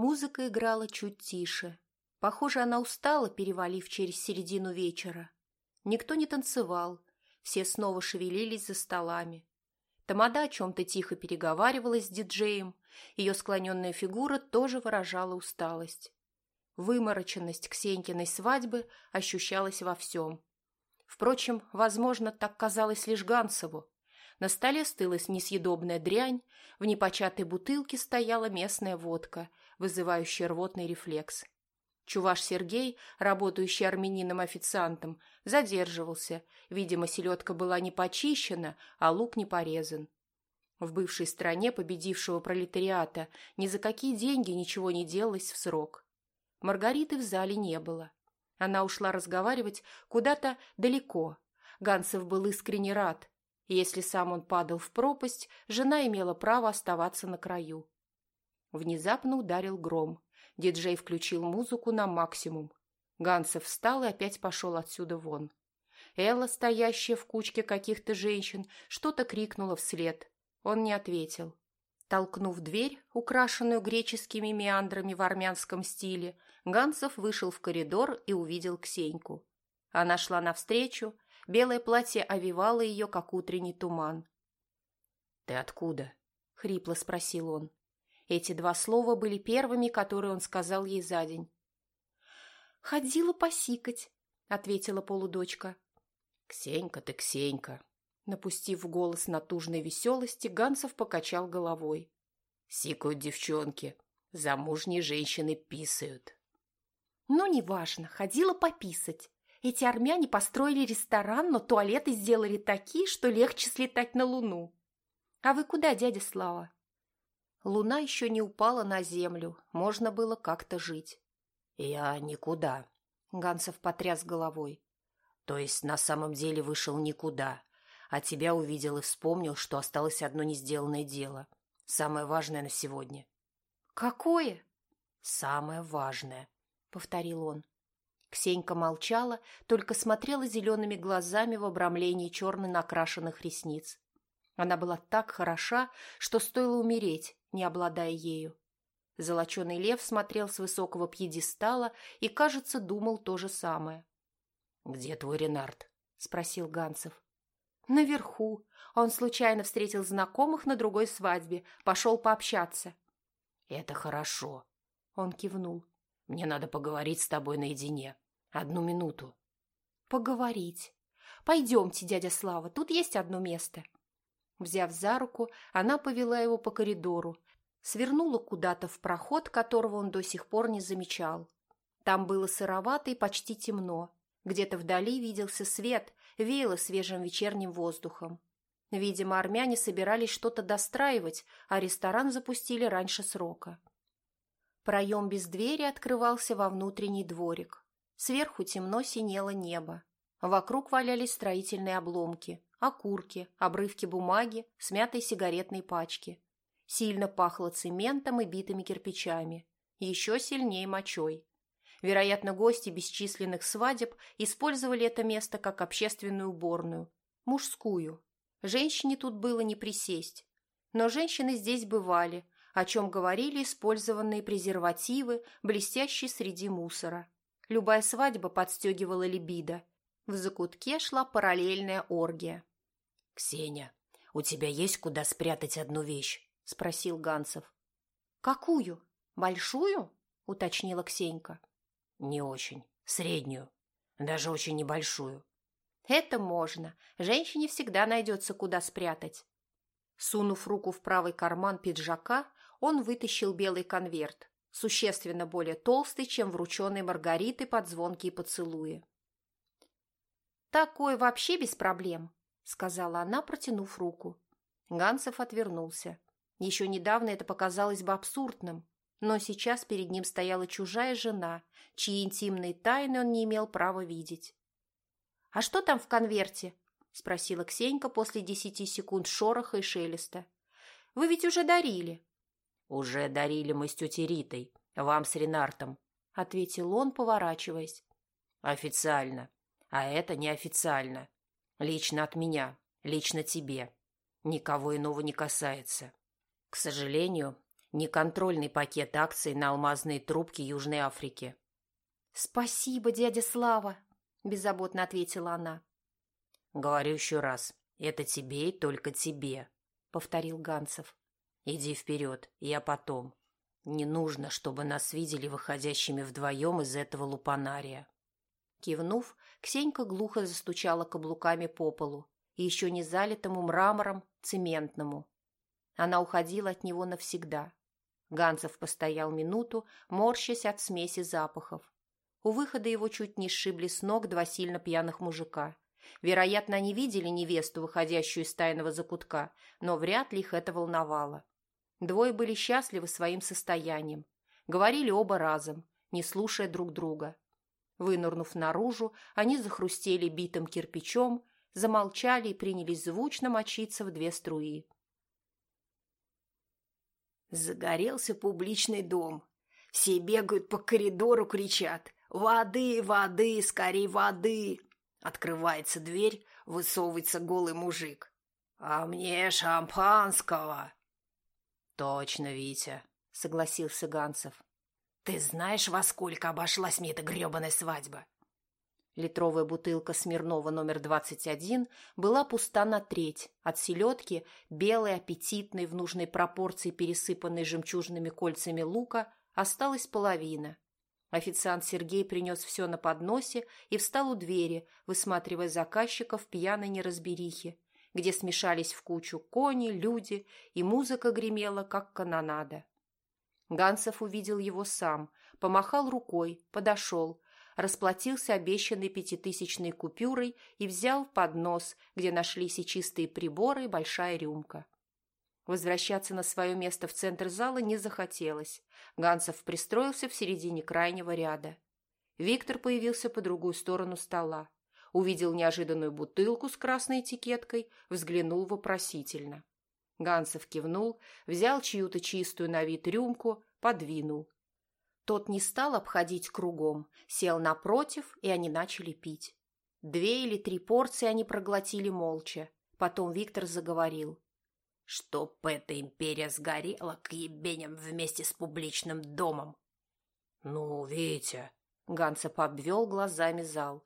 Музыка играла чуть тише. Похоже, она устала, перевалив через середину вечера. Никто не танцевал, все снова шевелились за столами. Тамада о чем-то тихо переговаривалась с диджеем, ее склоненная фигура тоже выражала усталость. Вымороченность Ксенькиной свадьбы ощущалась во всем. Впрочем, возможно, так казалось лишь Ганцеву. На столе стылась несъедобная дрянь, в непочатой бутылке стояла местная водка, вызывающая рвотный рефлекс. Чуваш Сергей, работающий армянином-официантом, задерживался. Видимо, селедка была не почищена, а лук не порезан. В бывшей стране победившего пролетариата ни за какие деньги ничего не делалось в срок. Маргариты в зале не было. Она ушла разговаривать куда-то далеко. Ганцев был искренне рад. Если сам он падал в пропасть, жена имела право оставаться на краю. Внезапно ударил гром. Диджей включил музыку на максимум. Ганцев встал и опять пошел отсюда вон. Элла, стоящая в кучке каких-то женщин, что-то крикнула вслед. Он не ответил. Толкнув дверь, украшенную греческими меандрами в армянском стиле, Ганцев вышел в коридор и увидел Ксеньку. Она шла навстречу, белое платье овивало ее, как утренний туман. «Ты откуда?» — хрипло спросил он. Эти два слова были первыми, которые он сказал ей за день. «Ходила посикать», — ответила полудочка. «Ксенька ты, Ксенька», Напустив голос натужной веселости, Ганцев покачал головой. «Сикают девчонки. Замужние женщины писают». «Ну, неважно. Ходила пописать. Эти армяне построили ресторан, но туалеты сделали такие, что легче слетать на Луну. А вы куда, дядя Слава?» Луна еще не упала на землю. Можно было как-то жить. «Я никуда», — Ганцев потряс головой. «То есть на самом деле вышел никуда а тебя увидел и вспомнил, что осталось одно несделанное дело. Самое важное на сегодня. «Какое?» «Самое важное», — повторил он. Ксенька молчала, только смотрела зелеными глазами в обрамлении черно накрашенных ресниц. Она была так хороша, что стоило умереть, не обладая ею. Золоченый лев смотрел с высокого пьедестала и, кажется, думал то же самое. «Где твой Ренард?» — спросил Ганцев. Наверху. Он случайно встретил знакомых на другой свадьбе, пошел пообщаться. «Это хорошо», — он кивнул. «Мне надо поговорить с тобой наедине. Одну минуту». «Поговорить. Пойдемте, дядя Слава, тут есть одно место». Взяв за руку, она повела его по коридору, свернула куда-то в проход, которого он до сих пор не замечал. Там было сыровато и почти темно. Где-то вдали виделся свет, веяло свежим вечерним воздухом. Видимо, армяне собирались что-то достраивать, а ресторан запустили раньше срока. Проем без двери открывался во внутренний дворик. Сверху темно синело небо. Вокруг валялись строительные обломки, окурки, обрывки бумаги, смятые сигаретные пачки. Сильно пахло цементом и битыми кирпичами. Еще сильнее мочой. Вероятно, гости бесчисленных свадеб использовали это место как общественную уборную. Мужскую. Женщине тут было не присесть. Но женщины здесь бывали, о чем говорили использованные презервативы, блестящие среди мусора. Любая свадьба подстегивала либидо. В закутке шла параллельная оргия. «Ксения, у тебя есть куда спрятать одну вещь?» – спросил Ганцев. «Какую? Большую?» – уточнила Ксенька. Не очень. Среднюю. Даже очень небольшую. Это можно. Женщине всегда найдется, куда спрятать. Сунув руку в правый карман пиджака, он вытащил белый конверт, существенно более толстый, чем врученный Маргариты под звонкие поцелуи. «Такой вообще без проблем», — сказала она, протянув руку. Ганцев отвернулся. Еще недавно это показалось бы абсурдным, но сейчас перед ним стояла чужая жена, чьи интимные тайны он не имел права видеть. «А что там в конверте?» – спросила Ксенька после десяти секунд шороха и шелеста. «Вы ведь уже дарили». «Уже дарили мы с тетей Ритой, вам с Ренартом», – ответил он, поворачиваясь. «Официально. А это неофициально. Лично от меня, лично тебе. Никого иного не касается. К сожалению, Неконтрольный пакет акций на алмазные трубки Южной Африки. «Спасибо, дядя Слава», – беззаботно ответила она. «Говорю еще раз, это тебе и только тебе», – повторил Ганцев. «Иди вперед, я потом. Не нужно, чтобы нас видели выходящими вдвоем из этого лупанария». Кивнув, Ксенька глухо застучала каблуками по полу, еще не залитому мрамором, цементному. Она уходила от него навсегда. Ганцев постоял минуту, морщась от смеси запахов. У выхода его чуть не сшибли с ног два сильно пьяных мужика. Вероятно, они видели невесту, выходящую из тайного закутка, но вряд ли их это волновало. Двое были счастливы своим состоянием. Говорили оба разом, не слушая друг друга. Вынырнув наружу, они захрустели битым кирпичом, замолчали и принялись звучно мочиться в две струи. Загорелся публичный дом. Все бегают по коридору, кричат «Воды, воды, скорей воды!» Открывается дверь, высовывается голый мужик. «А мне шампанского!» «Точно, Витя», — согласился Ганцев. «Ты знаешь, во сколько обошлась мне эта гребаная свадьба?» Литровая бутылка Смирнова номер 21 была пуста на треть. От селедки, белой, аппетитной, в нужной пропорции пересыпанной жемчужными кольцами лука, осталась половина. Официант Сергей принес все на подносе и встал у двери, высматривая заказчиков пьяной неразберихи, где смешались в кучу кони, люди, и музыка гремела, как канонада. Ганцев увидел его сам, помахал рукой, подошел, расплатился обещанной пятитысячной купюрой и взял поднос, где нашлись и чистые приборы, и большая рюмка. Возвращаться на свое место в центр зала не захотелось. Ганцев пристроился в середине крайнего ряда. Виктор появился по другую сторону стола. Увидел неожиданную бутылку с красной этикеткой, взглянул вопросительно. Ганцев кивнул, взял чью-то чистую на вид рюмку, подвинул. Тот не стал обходить кругом, сел напротив, и они начали пить. Две или три порции они проглотили молча. Потом Виктор заговорил. Чтоб эта империя сгорела к ебеням вместе с публичным домом. Ну, Витя. Ганцев обвел глазами зал.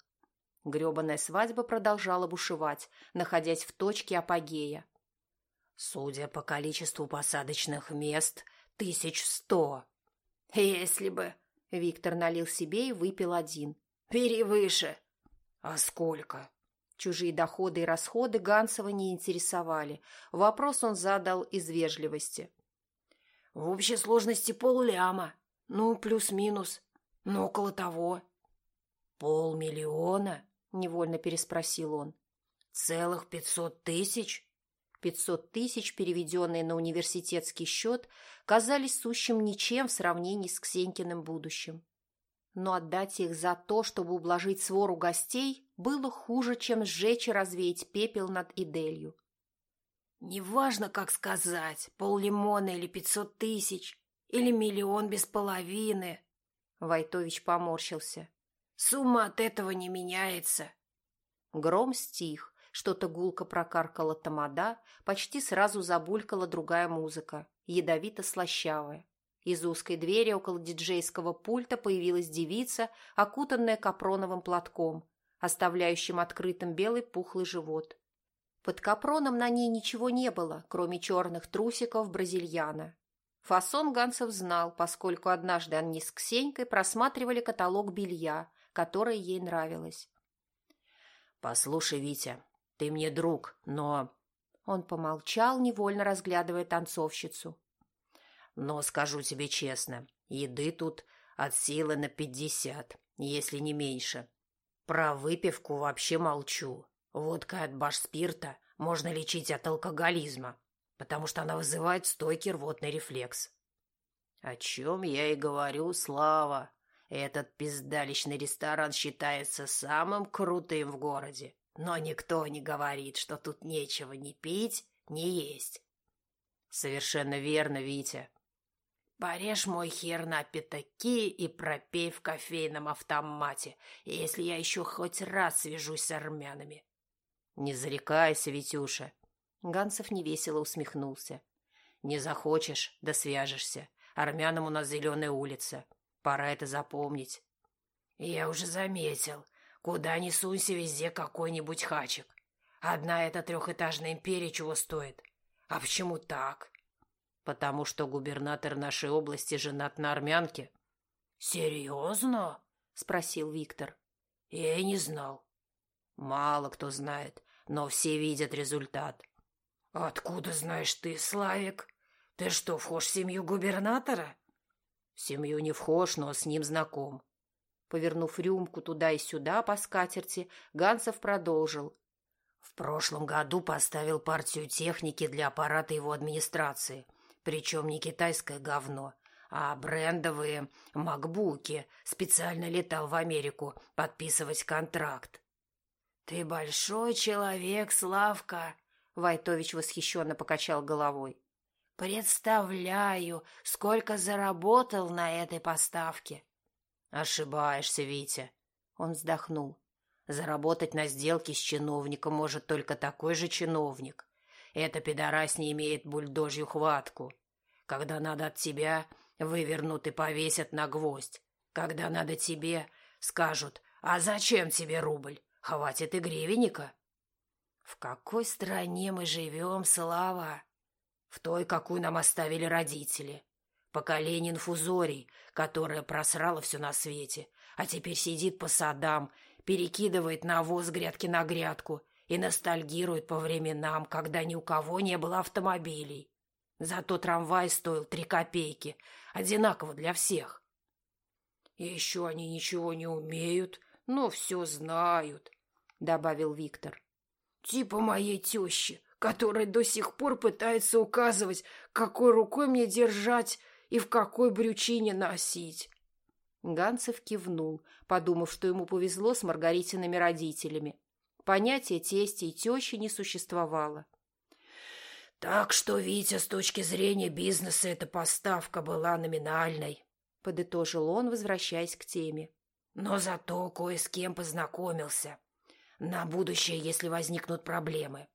Гребаная свадьба продолжала бушевать, находясь в точке апогея. Судя по количеству посадочных мест, тысяч сто. Если бы... Виктор налил себе и выпил один. Бери выше. А сколько? Чужие доходы и расходы Ганцева не интересовали. Вопрос он задал из вежливости. В общей сложности полляма. Ну, плюс-минус. Ну, около того. Полмиллиона? Невольно переспросил он. Целых пятьсот тысяч? Пятьсот тысяч, переведенные на университетский счет, казались сущим ничем в сравнении с Ксенькиным будущим но отдать их за то, чтобы ублажить свору гостей, было хуже, чем сжечь и развеять пепел над Иделью. «Неважно, как сказать, поллимона или пятьсот тысяч, или миллион без половины», — Войтович поморщился. «Сумма от этого не меняется». Гром стих, что-то гулко прокаркала тамада, почти сразу забулькала другая музыка, ядовито-слащавая. Из узкой двери около диджейского пульта появилась девица, окутанная капроновым платком, оставляющим открытым белый пухлый живот. Под капроном на ней ничего не было, кроме черных трусиков бразильяна. Фасон Гансов знал, поскольку однажды они с Ксенькой просматривали каталог белья, которое ей нравилось. «Послушай, Витя, ты мне друг, но...» Он помолчал, невольно разглядывая танцовщицу. Но скажу тебе честно, еды тут от силы на пятьдесят, если не меньше. Про выпивку вообще молчу. Водка от башспирта можно лечить от алкоголизма, потому что она вызывает стойкий рвотный рефлекс. О чем я и говорю, Слава. Этот пиздалищный ресторан считается самым крутым в городе, но никто не говорит, что тут нечего ни пить, ни есть. Совершенно верно, Витя. Порежь мой хер на пятаки и пропей в кофейном автомате, если я еще хоть раз свяжусь с армянами. Не зарекайся, Витюша. Ганцев невесело усмехнулся. Не захочешь, да свяжешься. Армянам у нас зеленая улица. Пора это запомнить. Я уже заметил. Куда ни сунься, везде какой-нибудь хачик. Одна эта трехэтажная империя чего стоит? А почему так? Потому что губернатор нашей области женат на армянке. Серьезно? Спросил Виктор. Я и не знал. Мало кто знает, но все видят результат. Откуда знаешь ты, Славик? Ты что, вхож в семью губернатора? В семью не вхож, но с ним знаком. Повернув рюмку туда и сюда по скатерти, Ганцев продолжил. В прошлом году поставил партию техники для аппарата его администрации. Причем не китайское говно, а брендовые макбуки. Специально летал в Америку подписывать контракт. «Ты большой человек, Славка!» Войтович восхищенно покачал головой. «Представляю, сколько заработал на этой поставке!» «Ошибаешься, Витя!» Он вздохнул. «Заработать на сделке с чиновником может только такой же чиновник. Эта пидорась не имеет бульдожью хватку. Когда надо от тебя, вывернут и повесят на гвоздь. Когда надо тебе, скажут, а зачем тебе рубль? Хватит и гривенника. В какой стране мы живем, Слава? В той, какую нам оставили родители. Поколение инфузорий, которое просрало все на свете, а теперь сидит по садам, перекидывает навоз грядки на грядку и ностальгирует по временам, когда ни у кого не было автомобилей. Зато трамвай стоил три копейки, одинаково для всех. Еще они ничего не умеют, но все знают, — добавил Виктор. Типа моей тещи, которая до сих пор пытается указывать, какой рукой мне держать и в какой брючине носить. Ганцев кивнул, подумав, что ему повезло с Маргаритиными родителями. Понятия тести и тещи не существовало. Так что, Витя, с точки зрения бизнеса эта поставка была номинальной, подытожил он, возвращаясь к теме. Но зато кое с кем познакомился. На будущее, если возникнут проблемы.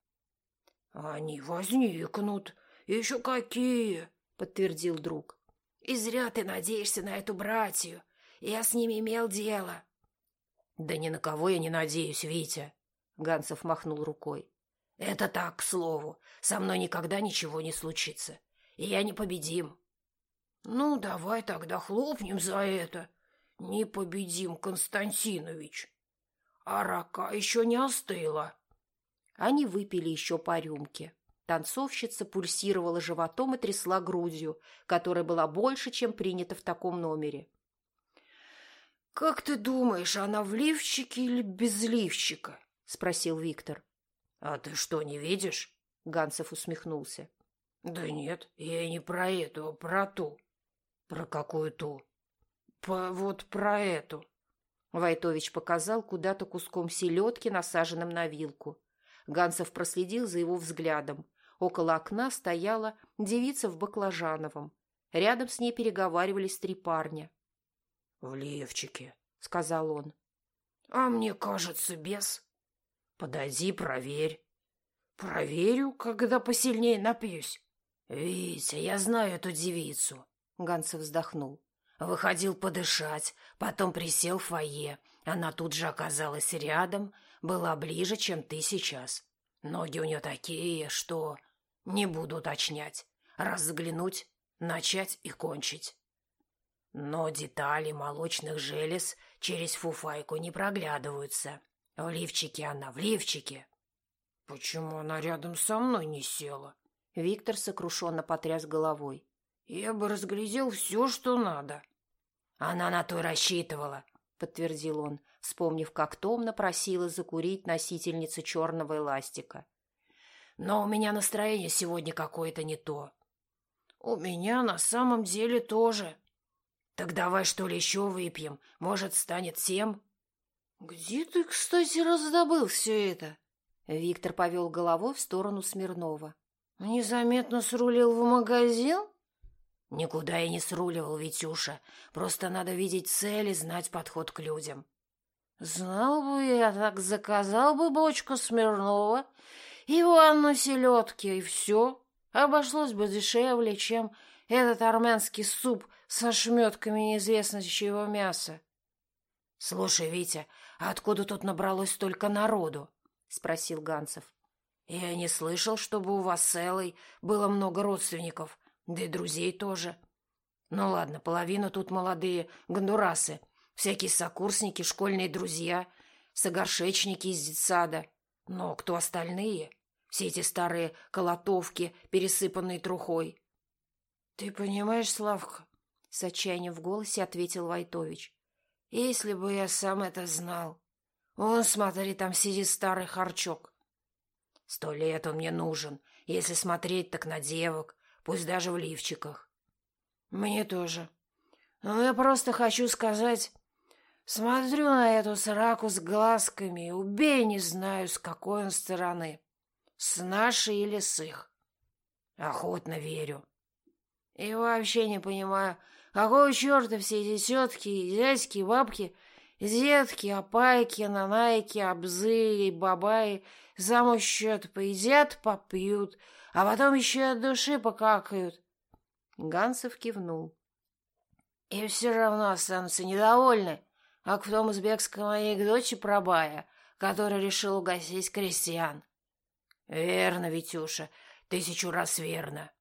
Они возникнут. Еще какие, подтвердил друг. И зря ты надеешься на эту братью. Я с ними имел дело. Да ни на кого я не надеюсь, Витя. Ганцев махнул рукой. Это так, к слову. Со мной никогда ничего не случится. И я непобедим. Ну, давай тогда хлопнем за это. Непобедим, Константинович а рака еще не остыла. Они выпили еще по рюмке. Танцовщица пульсировала животом и трясла грудью, которая была больше, чем принято в таком номере. «Как ты думаешь, она в лифчике или без лифчика?» — спросил Виктор. «А ты что, не видишь?» — Ганцев усмехнулся. «Да нет, я не про эту, а про ту». «Про какую ту?» По, «Вот про эту». Войтович показал куда-то куском селедки, насаженным на вилку. Ганцев проследил за его взглядом. Около окна стояла девица в баклажановом. Рядом с ней переговаривались три парня. — В левчике, — сказал он. — А мне кажется, без. — Подойди, проверь. — Проверю, когда посильнее напьюсь. — Витя, я знаю эту девицу, — Ганцев вздохнул. Выходил подышать, потом присел в фойе. Она тут же оказалась рядом, была ближе, чем ты сейчас. Ноги у нее такие, что... Не буду уточнять. Раз заглянуть, начать и кончить. Но детали молочных желез через фуфайку не проглядываются. В лифчике она, в лифчике. Почему она рядом со мной не села? Виктор сокрушенно потряс головой. Я бы разглядел все, что надо. Она на то рассчитывала, подтвердил он, вспомнив, как томно просила закурить носительница черного эластика. Но у меня настроение сегодня какое-то не то. У меня на самом деле тоже. Так давай что ли еще выпьем? Может, станет семь? Где ты, кстати, раздобыл все это? Виктор повел головой в сторону Смирнова. Незаметно срулил в магазин? Никуда я не сруливал, Витюша. Просто надо видеть цель и знать подход к людям. Знал бы я, так заказал бы бочку Смирнова и ванну селедки, и все. Обошлось бы дешевле, чем этот армянский суп со шметками неизвестно чьего мяса. — Слушай, Витя, а откуда тут набралось столько народу? — спросил Ганцев. — Я не слышал, чтобы у вас с Эллой было много родственников, да и друзей тоже. Ну ладно, половина тут молодые гондурасы, всякие сокурсники, школьные друзья, согоршечники из детсада. Но кто остальные? Все эти старые колотовки, пересыпанные трухой. — Ты понимаешь, Славка, — с отчаянием в голосе ответил Войтович, — если бы я сам это знал. Вон, смотри, там сидит старый харчок. Сто лет он мне нужен, если смотреть так на девок, пусть даже в лифчиках. Мне тоже. Но я просто хочу сказать, смотрю на эту сраку с глазками, убей, не знаю, с какой он стороны. С нашей или с их. Охотно верю. И вообще не понимаю, какого черта все эти тетки, дядьки, бабки, детки, опайки, нанайки, обзы и бабаи замуж счет поедят, попьют, а потом еще от души покакают. Гансов кивнул. И все равно останутся недовольны, как в том узбекском анекдоте про бая, который решил угостить крестьян. Верно, Витюша, тысячу раз верно.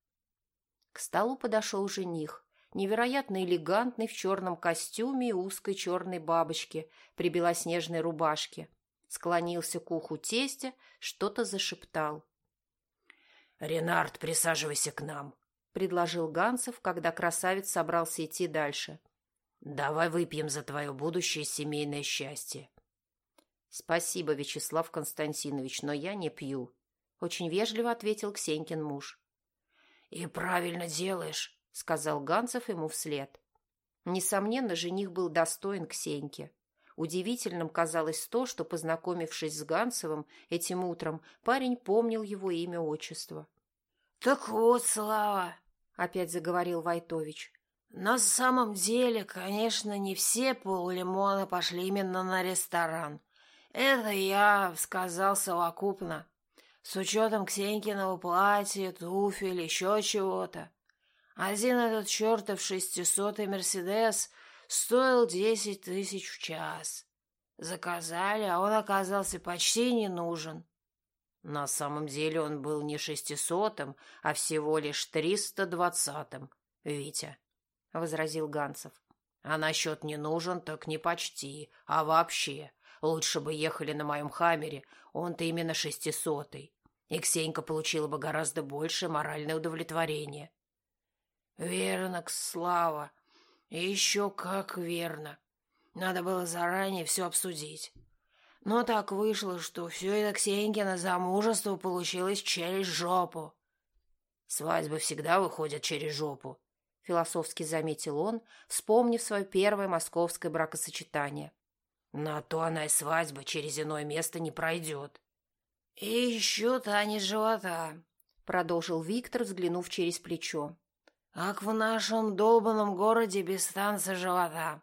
К столу подошел жених, невероятно элегантный в черном костюме и узкой черной бабочке при белоснежной рубашке. Склонился к уху тестя, что-то зашептал. «Ренард, присаживайся к нам», — предложил Ганцев, когда красавец собрался идти дальше. «Давай выпьем за твое будущее семейное счастье». «Спасибо, Вячеслав Константинович, но я не пью», — очень вежливо ответил Ксенькин муж. «И правильно делаешь», — сказал Ганцев ему вслед. Несомненно, жених был достоин Ксеньки. Удивительным казалось то, что, познакомившись с Ганцевым этим утром, парень помнил его имя-отчество. — Так вот, Слава, — опять заговорил Войтович, — на самом деле, конечно, не все поллимона пошли именно на ресторан. Это я сказал совокупно с учетом Ксенькиного платья, туфель, еще чего-то. Один этот чертов шестисотый Мерседес стоил десять тысяч в час. Заказали, а он оказался почти не нужен. На самом деле он был не шестисотым, а всего лишь триста двадцатым, Витя, — возразил Ганцев. А насчет не нужен, так не почти, а вообще. Лучше бы ехали на моем хаммере, он-то именно шестисотый и Ксенька получила бы гораздо больше моральное удовлетворение. Верно, Слава. Еще как верно. Надо было заранее все обсудить. Но так вышло, что все это Ксенькино замужество получилось через жопу. Свадьбы всегда выходят через жопу, философски заметил он, вспомнив свое первое московское бракосочетание. На то она и свадьба через иное место не пройдет. «И еще танец живота», — продолжил Виктор, взглянув через плечо. «Как в нашем долбанном городе без танца живота.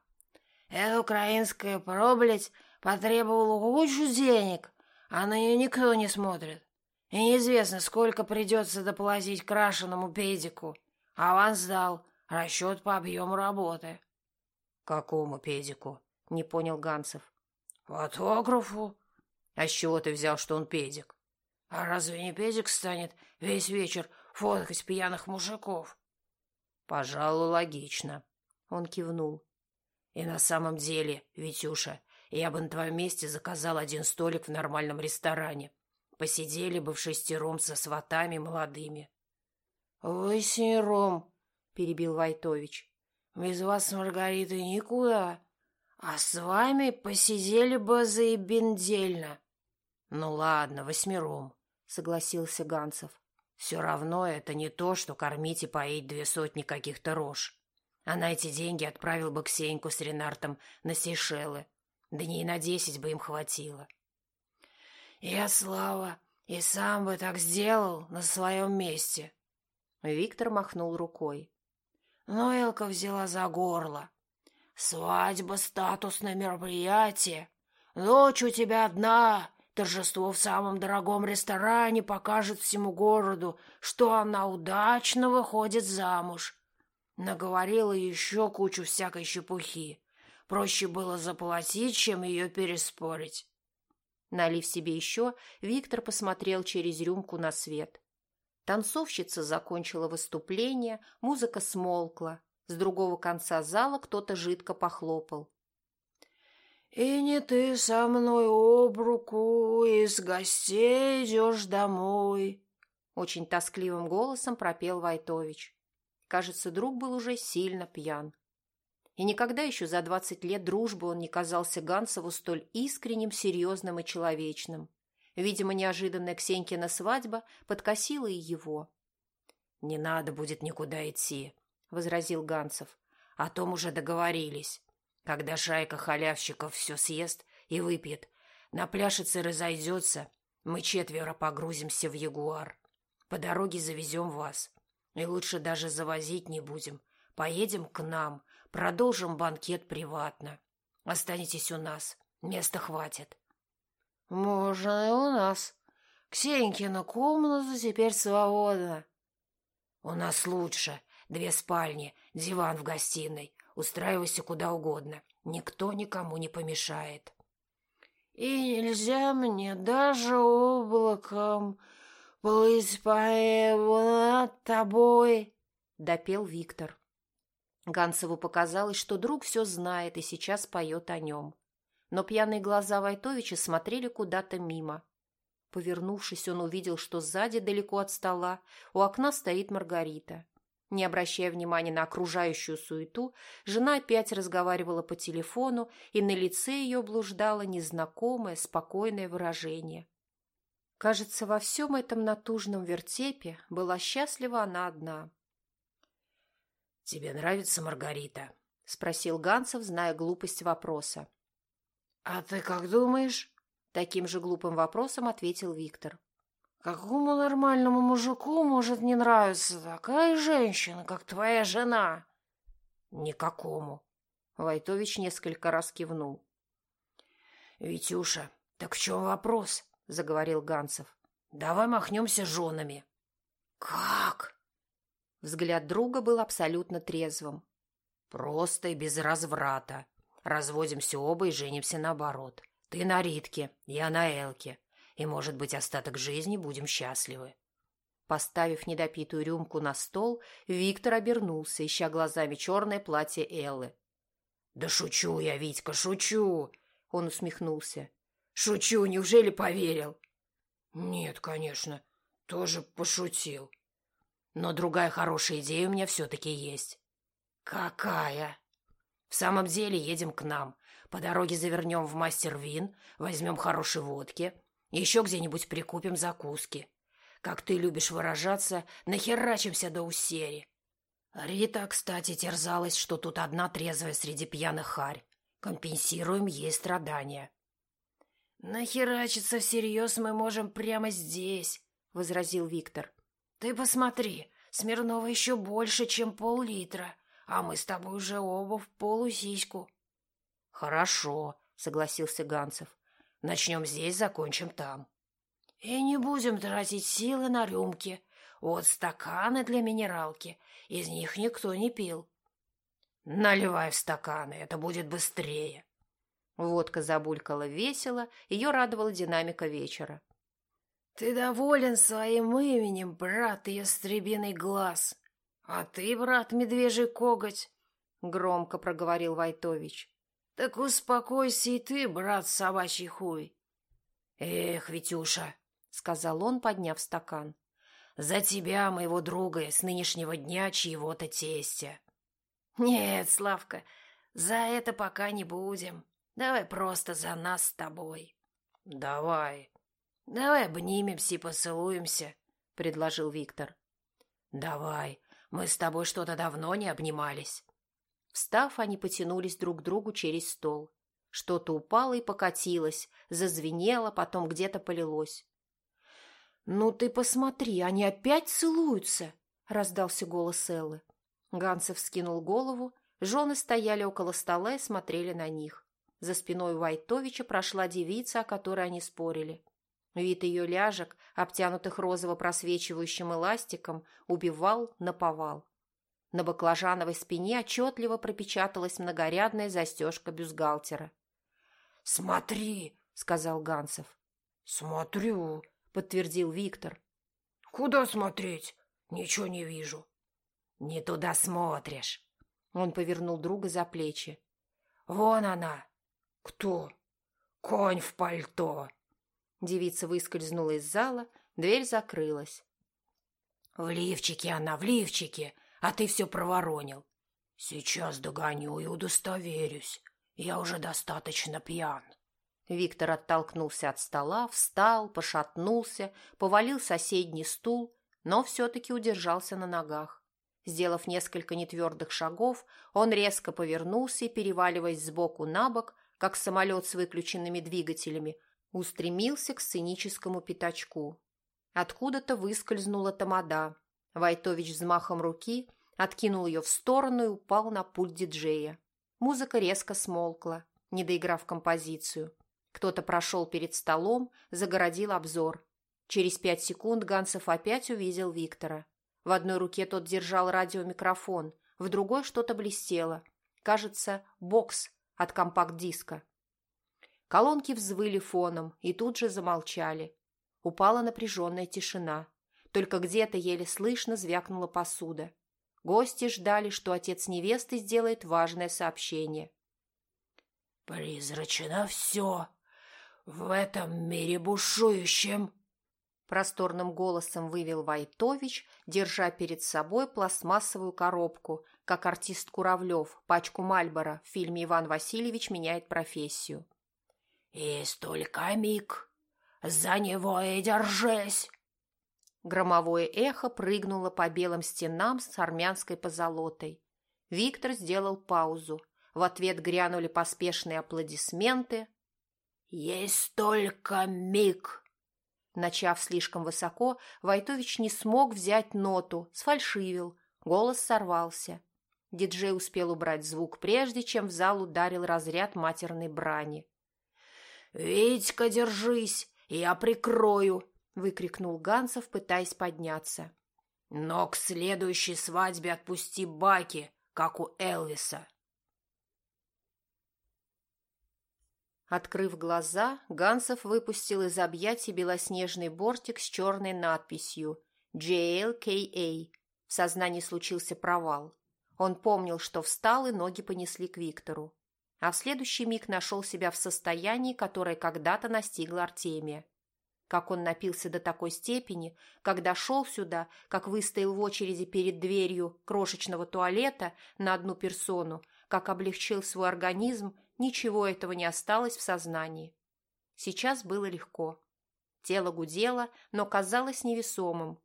Эта украинская проблять потребовала кучу денег, а на нее никто не смотрит. И неизвестно, сколько придется доплатить крашеному педику. Аванс дал, расчет по объему работы». «Какому педику?» — не понял Ганцев. «Фотографу», а с чего ты взял, что он педик? А разве не педик станет весь вечер фоткать пьяных мужиков? Пожалуй, логично. Он кивнул. И на самом деле, Витюша, я бы на твоем месте заказал один столик в нормальном ресторане. Посидели бы в шестером со сватами молодыми. — Восьмером, — перебил Войтович. — Без вас с Маргаритой никуда. А с вами посидели бы заебендельно. «Ну ладно, восьмером», — согласился Ганцев. «Все равно это не то, что кормить и поить две сотни каких-то рож. А на эти деньги отправил бы Ксеньку с Ренартом на Сейшелы. Дней на десять бы им хватило». «Я, Слава, и сам бы так сделал на своем месте». Виктор махнул рукой. Но Элка взяла за горло. «Свадьба — статусное мероприятие. Дочь у тебя одна, торжество в самом дорогом ресторане покажет всему городу, что она удачно выходит замуж. Наговорила еще кучу всякой чепухи. Проще было заплатить, чем ее переспорить. Налив себе еще, Виктор посмотрел через рюмку на свет. Танцовщица закончила выступление, музыка смолкла. С другого конца зала кто-то жидко похлопал. «И не ты со мной об руку, из гостей идешь домой», — очень тоскливым голосом пропел Войтович. Кажется, друг был уже сильно пьян. И никогда еще за двадцать лет дружбы он не казался Гансову столь искренним, серьезным и человечным. Видимо, неожиданная Ксенькина свадьба подкосила и его. «Не надо будет никуда идти», — возразил Гансов. «О том уже договорились. Когда шайка халявщиков все съест и выпьет, на пляшице разойдется, мы четверо погрузимся в Ягуар. По дороге завезем вас. И лучше даже завозить не будем. Поедем к нам, продолжим банкет приватно. Останетесь у нас, места хватит. Можно и у нас. Ксенькина комната теперь свободна. У нас лучше. Две спальни, диван в гостиной. Устраивайся куда угодно. Никто никому не помешает. И нельзя мне даже облаком плыть по над тобой, — допел Виктор. Ганцеву показалось, что друг все знает и сейчас поет о нем. Но пьяные глаза Войтовича смотрели куда-то мимо. Повернувшись, он увидел, что сзади, далеко от стола, у окна стоит Маргарита. Не обращая внимания на окружающую суету, жена опять разговаривала по телефону, и на лице ее блуждало незнакомое, спокойное выражение. Кажется, во всем этом натужном вертепе была счастлива она одна. «Тебе нравится Маргарита?» — спросил Ганцев, зная глупость вопроса. «А ты как думаешь?» — таким же глупым вопросом ответил Виктор. Какому нормальному мужику может не нравиться такая женщина, как твоя жена? Никакому. Войтович несколько раз кивнул. Витюша, так в чем вопрос? Заговорил Ганцев. Давай махнемся женами. Как? Взгляд друга был абсолютно трезвым. Просто и без разврата. Разводимся оба и женимся наоборот. Ты на Ритке, я на Элке и, может быть, остаток жизни будем счастливы. Поставив недопитую рюмку на стол, Виктор обернулся, ища глазами черное платье Эллы. «Да шучу я, Витька, шучу!» Он усмехнулся. «Шучу, неужели поверил?» «Нет, конечно, тоже пошутил. Но другая хорошая идея у меня все-таки есть». «Какая?» «В самом деле едем к нам. По дороге завернем в мастер вин, возьмем хорошей водки, еще где-нибудь прикупим закуски. Как ты любишь выражаться, нахерачимся до усери. Рита, кстати, терзалась, что тут одна трезвая среди пьяных харь. Компенсируем ей страдания. «Нахерачиться всерьез мы можем прямо здесь», — возразил Виктор. «Ты посмотри, Смирнова еще больше, чем пол-литра, а мы с тобой уже оба в полусиську». «Хорошо», — согласился Ганцев. Начнем здесь, закончим там. И не будем тратить силы на рюмки. Вот стаканы для минералки. Из них никто не пил. Наливай в стаканы, это будет быстрее. Водка забулькала весело, ее радовала динамика вечера. Ты доволен своим именем, брат ястребиный глаз. А ты, брат медвежий коготь, громко проговорил Войтович. Так успокойся и ты, брат собачий хуй. Эх, Витюша, сказал он, подняв стакан. За тебя, моего друга, с нынешнего дня чьего-то тестя. Нет, Славка, за это пока не будем. Давай просто за нас с тобой. Давай. Давай обнимемся и поцелуемся, предложил Виктор. Давай. Мы с тобой что-то давно не обнимались. Встав, они потянулись друг к другу через стол. Что-то упало и покатилось, зазвенело, потом где-то полилось. «Ну ты посмотри, они опять целуются!» — раздался голос Эллы. Ганцев скинул голову, жены стояли около стола и смотрели на них. За спиной Войтовича прошла девица, о которой они спорили. Вид ее ляжек, обтянутых розово-просвечивающим эластиком, убивал, наповал. На баклажановой спине отчетливо пропечаталась многорядная застежка бюстгальтера. «Смотри!» — сказал Гансов. «Смотрю», — подтвердил Виктор. «Куда смотреть? Ничего не вижу». «Не туда смотришь». Он повернул друга за плечи. «Вон она!» «Кто?» «Конь в пальто!» Девица выскользнула из зала, дверь закрылась. «В лифчике она, в лифчике, а ты все проворонил. Сейчас догоню и удостоверюсь. Я уже достаточно пьян». Виктор оттолкнулся от стола, встал, пошатнулся, повалил соседний стул, но все-таки удержался на ногах. Сделав несколько нетвердых шагов, он резко повернулся и, переваливаясь сбоку на бок, как самолет с выключенными двигателями, устремился к сценическому пятачку. Откуда-то выскользнула тамада. Войтович взмахом руки откинул ее в сторону и упал на пульт диджея. Музыка резко смолкла, не доиграв композицию. Кто-то прошел перед столом, загородил обзор. Через пять секунд Гансов опять увидел Виктора. В одной руке тот держал радиомикрофон, в другой что-то блестело. Кажется, бокс от компакт-диска. Колонки взвыли фоном и тут же замолчали. Упала напряженная тишина. Только где-то еле слышно звякнула посуда. Гости ждали, что отец невесты сделает важное сообщение. «Призрачно все!» в этом мире бушующем!» Просторным голосом вывел Войтович, держа перед собой пластмассовую коробку, как артист Куравлев, пачку Мальбора в фильме «Иван Васильевич меняет профессию». «И столько миг! За него и держись!» Громовое эхо прыгнуло по белым стенам с армянской позолотой. Виктор сделал паузу. В ответ грянули поспешные аплодисменты, «Есть только миг!» Начав слишком высоко, Войтович не смог взять ноту, сфальшивил, голос сорвался. Диджей успел убрать звук, прежде чем в зал ударил разряд матерной брани. «Витька, держись, я прикрою!» — выкрикнул Гансов, пытаясь подняться. «Но к следующей свадьбе отпусти баки, как у Элвиса!» Открыв глаза, Гансов выпустил из объятий белоснежный бортик с черной надписью JLKA. В сознании случился провал. Он помнил, что встал, и ноги понесли к Виктору. А в следующий миг нашел себя в состоянии, которое когда-то настигло Артемия. Как он напился до такой степени, когда шел сюда, как выстоял в очереди перед дверью крошечного туалета на одну персону, как облегчил свой организм Ничего этого не осталось в сознании. Сейчас было легко. Тело гудело, но казалось невесомым.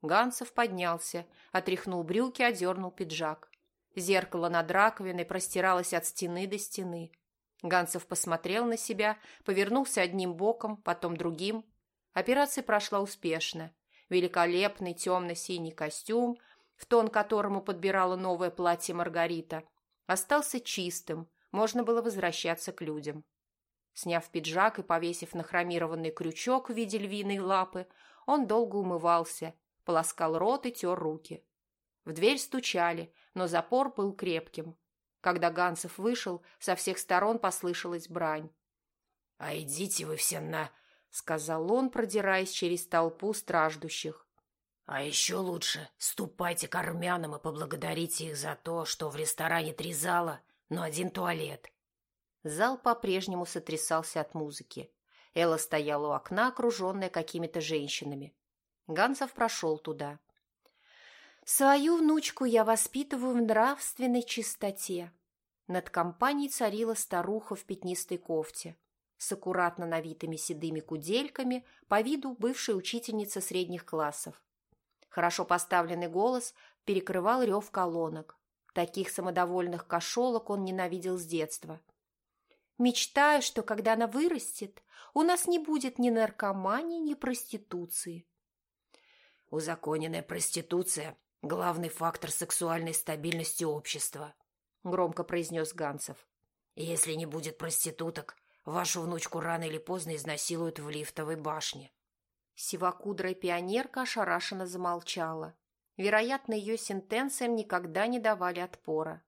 Ганцев поднялся, отряхнул брюки, одернул пиджак. Зеркало над раковиной простиралось от стены до стены. Ганцев посмотрел на себя, повернулся одним боком, потом другим. Операция прошла успешно. Великолепный темно-синий костюм, в тон которому подбирала новое платье Маргарита, остался чистым, можно было возвращаться к людям. Сняв пиджак и повесив на хромированный крючок в виде львиной лапы, он долго умывался, полоскал рот и тер руки. В дверь стучали, но запор был крепким. Когда Гансов вышел, со всех сторон послышалась брань. — А идите вы все на... — сказал он, продираясь через толпу страждущих. — А еще лучше ступайте к армянам и поблагодарите их за то, что в ресторане три зала — но один туалет. Зал по-прежнему сотрясался от музыки. Элла стояла у окна, окруженная какими-то женщинами. Гансов прошел туда. «Свою внучку я воспитываю в нравственной чистоте». Над компанией царила старуха в пятнистой кофте с аккуратно навитыми седыми кудельками, по виду бывшая учительница средних классов. Хорошо поставленный голос перекрывал рев колонок. Таких самодовольных кошелок он ненавидел с детства. Мечтаю, что когда она вырастет, у нас не будет ни наркомании, ни проституции. Узаконенная проституция – главный фактор сексуальной стабильности общества, громко произнес Ганцев. Если не будет проституток, вашу внучку рано или поздно изнасилуют в лифтовой башне. Сивокудрая пионерка ошарашенно замолчала. Вероятно, ее сентенциям никогда не давали отпора.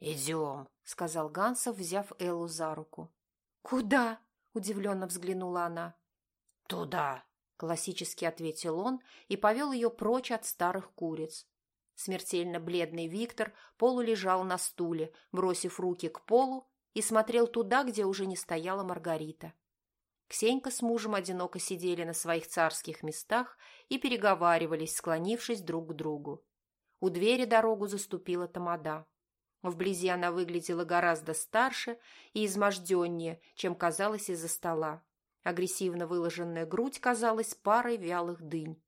«Идем», — сказал Гансов, взяв Эллу за руку. «Куда?» — удивленно взглянула она. «Туда», — классически ответил он и повел ее прочь от старых куриц. Смертельно бледный Виктор полулежал на стуле, бросив руки к полу, и смотрел туда, где уже не стояла Маргарита. Ксенька с мужем одиноко сидели на своих царских местах и переговаривались, склонившись друг к другу. У двери дорогу заступила Тамада. Вблизи она выглядела гораздо старше и изможденнее, чем казалось из-за стола. Агрессивно выложенная грудь казалась парой вялых дынь.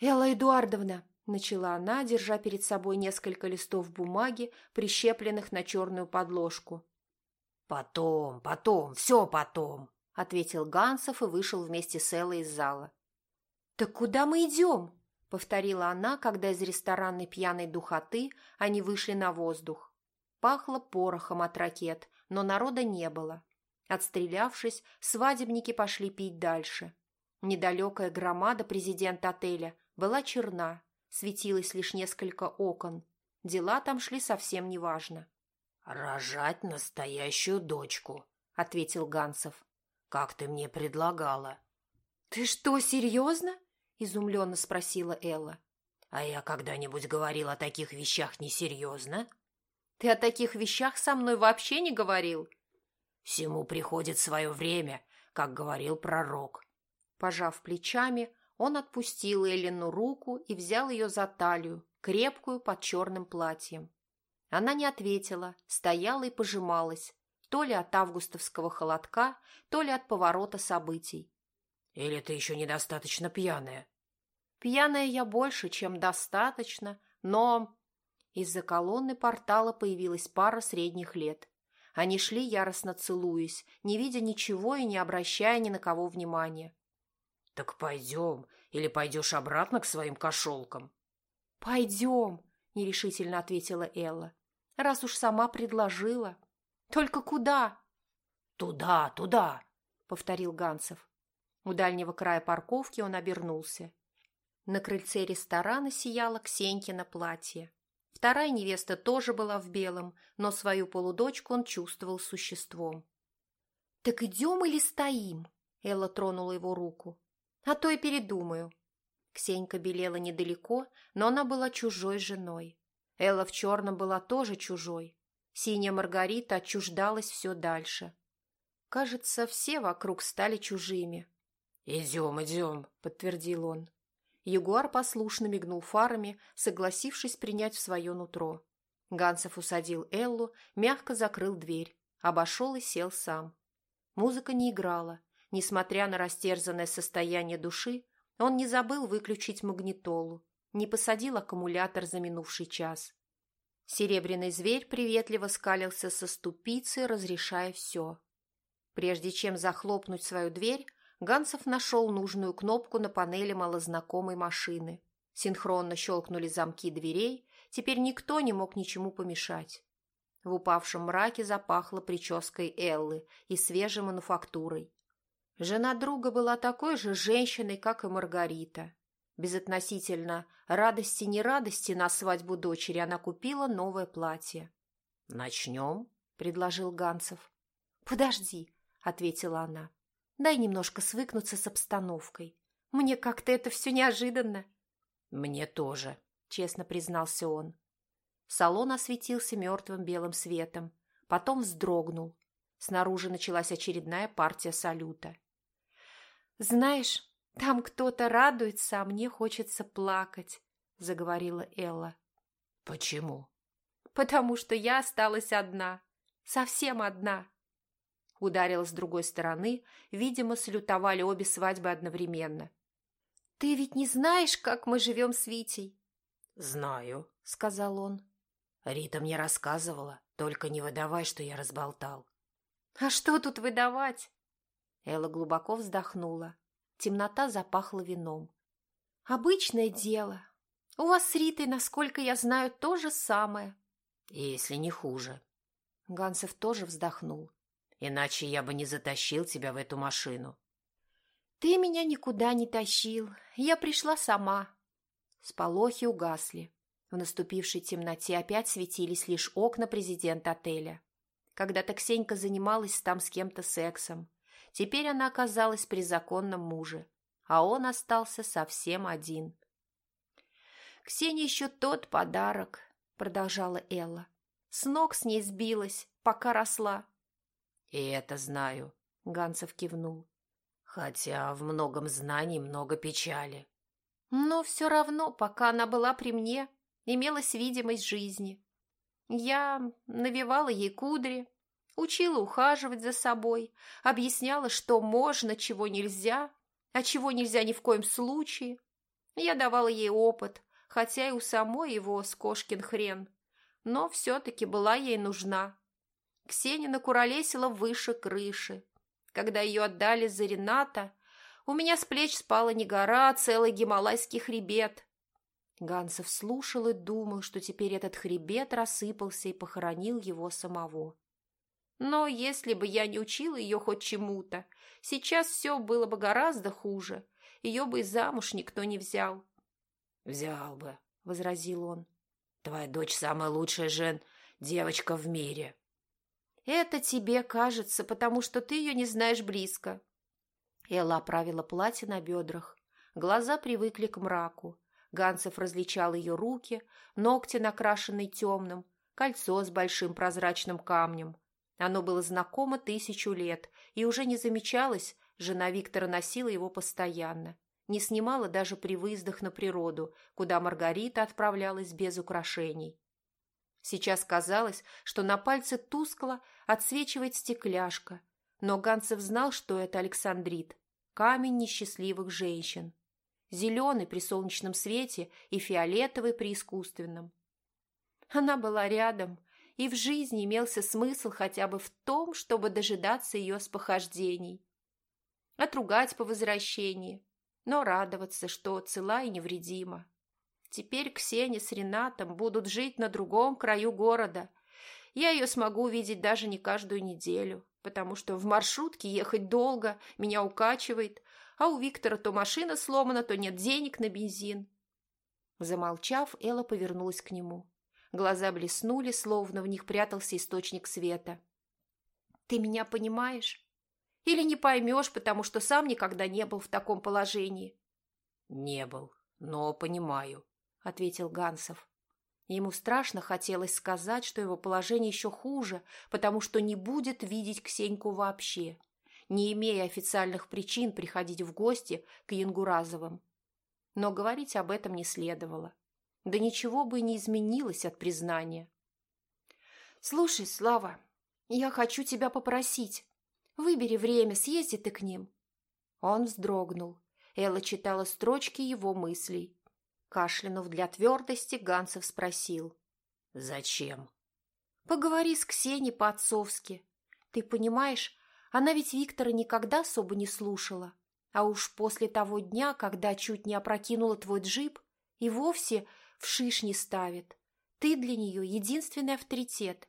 «Элла Эдуардовна!» — начала она, держа перед собой несколько листов бумаги, прищепленных на черную подложку. «Потом, потом, все потом!» — ответил Гансов и вышел вместе с Эллой из зала. «Так куда мы идем?» — повторила она, когда из ресторанной пьяной духоты они вышли на воздух. Пахло порохом от ракет, но народа не было. Отстрелявшись, свадебники пошли пить дальше. Недалекая громада президента отеля была черна, светилось лишь несколько окон. Дела там шли совсем неважно. «Рожать настоящую дочку», — ответил Гансов. «Как ты мне предлагала?» «Ты что, серьезно?» — изумленно спросила Элла. «А я когда-нибудь говорил о таких вещах несерьезно?» «Ты о таких вещах со мной вообще не говорил?» «Всему приходит свое время, как говорил пророк». Пожав плечами, он отпустил Эллину руку и взял ее за талию, крепкую под черным платьем. Она не ответила, стояла и пожималась, то ли от августовского холодка, то ли от поворота событий. «Или ты еще недостаточно пьяная?» «Пьяная я больше, чем достаточно, но...» Из-за колонны портала появилась пара средних лет. Они шли, яростно целуясь, не видя ничего и не обращая ни на кого внимания. «Так пойдем, или пойдешь обратно к своим кошелкам?» «Пойдем», — нерешительно ответила Элла, «раз уж сама предложила. Только куда?» «Туда, туда», — повторил Ганцев. У дальнего края парковки он обернулся. На крыльце ресторана сияло Ксенькино платье. Вторая невеста тоже была в белом, но свою полудочку он чувствовал существом. «Так идем или стоим?» Элла тронула его руку. А то и передумаю. Ксенька белела недалеко, но она была чужой женой. Элла в черном была тоже чужой. Синяя Маргарита отчуждалась все дальше. Кажется, все вокруг стали чужими. «Идем, идем», — подтвердил он. Ягуар послушно мигнул фарами, согласившись принять в свое нутро. Ганцев усадил Эллу, мягко закрыл дверь, обошел и сел сам. Музыка не играла, Несмотря на растерзанное состояние души, он не забыл выключить магнитолу, не посадил аккумулятор за минувший час. Серебряный зверь приветливо скалился со ступицы, разрешая все. Прежде чем захлопнуть свою дверь, Гансов нашел нужную кнопку на панели малознакомой машины. Синхронно щелкнули замки дверей, теперь никто не мог ничему помешать. В упавшем мраке запахло прической Эллы и свежей мануфактурой. Жена друга была такой же женщиной, как и Маргарита. Безотносительно радости не радости на свадьбу дочери она купила новое платье. «Начнем?» – предложил Ганцев. «Подожди», – ответила она. «Дай немножко свыкнуться с обстановкой. Мне как-то это все неожиданно». «Мне тоже», – честно признался он. Салон осветился мертвым белым светом, потом вздрогнул. Снаружи началась очередная партия салюта. «Знаешь, там кто-то радуется, а мне хочется плакать», — заговорила Элла. «Почему?» «Потому что я осталась одна. Совсем одна». Ударила с другой стороны, видимо, салютовали обе свадьбы одновременно. «Ты ведь не знаешь, как мы живем с Витей?» «Знаю», — сказал он. «Рита мне рассказывала, только не выдавай, что я разболтал». «А что тут выдавать?» Элла глубоко вздохнула. Темнота запахла вином. «Обычное дело. У вас с Ритой, насколько я знаю, то же самое». «Если не хуже». Гансов тоже вздохнул. Иначе я бы не затащил тебя в эту машину. Ты меня никуда не тащил. Я пришла сама. Сполохи угасли. В наступившей темноте опять светились лишь окна президента отеля. Когда-то Ксенька занималась там с кем-то сексом. Теперь она оказалась при законном муже, а он остался совсем один. «Ксения еще тот подарок», — продолжала Элла. «С ног с ней сбилась, пока росла». «И это знаю», — Ганцев кивнул. «Хотя в многом знаний много печали». «Но все равно, пока она была при мне, имелась видимость жизни. Я навевала ей кудри, учила ухаживать за собой, объясняла, что можно, чего нельзя, а чего нельзя ни в коем случае. Я давала ей опыт, хотя и у самой его с кошкин хрен, но все-таки была ей нужна. Ксения накуролесила выше крыши. Когда ее отдали за Рената, у меня с плеч спала не гора, а целый гималайский хребет. Гансов слушал и думал, что теперь этот хребет рассыпался и похоронил его самого. Но если бы я не учила ее хоть чему-то, сейчас все было бы гораздо хуже. Ее бы и замуж никто не взял. — Взял бы, — возразил он. — Твоя дочь самая лучшая жен, девочка в мире. — Это тебе кажется, потому что ты ее не знаешь близко. Элла оправила платье на бедрах. Глаза привыкли к мраку. Ганцев различал ее руки, ногти, накрашенные темным, кольцо с большим прозрачным камнем. Оно было знакомо тысячу лет и уже не замечалось, жена Виктора носила его постоянно. Не снимала даже при выездах на природу, куда Маргарита отправлялась без украшений. Сейчас казалось, что на пальце тускло отсвечивает стекляшка, но Ганцев знал, что это Александрит, камень несчастливых женщин зеленый при солнечном свете и фиолетовый при искусственном. Она была рядом, и в жизни имелся смысл хотя бы в том, чтобы дожидаться ее с похождений. Отругать по возвращении, но радоваться, что цела и невредима. Теперь Ксения с Ренатом будут жить на другом краю города. Я ее смогу увидеть даже не каждую неделю, потому что в маршрутке ехать долго, меня укачивает, а у Виктора то машина сломана, то нет денег на бензин. Замолчав, Элла повернулась к нему. Глаза блеснули, словно в них прятался источник света. «Ты меня понимаешь? Или не поймешь, потому что сам никогда не был в таком положении?» «Не был, но понимаю», — ответил Гансов. Ему страшно хотелось сказать, что его положение еще хуже, потому что не будет видеть Ксеньку вообще не имея официальных причин приходить в гости к Янгуразовым. Но говорить об этом не следовало. Да ничего бы не изменилось от признания. «Слушай, Слава, я хочу тебя попросить. Выбери время, съезди ты к ним». Он вздрогнул. Элла читала строчки его мыслей. Кашлянув для твердости, Ганцев спросил. «Зачем?» «Поговори с Ксенией по-отцовски. Ты понимаешь, она ведь Виктора никогда особо не слушала. А уж после того дня, когда чуть не опрокинула твой джип, и вовсе в шиш не ставит. Ты для нее единственный авторитет.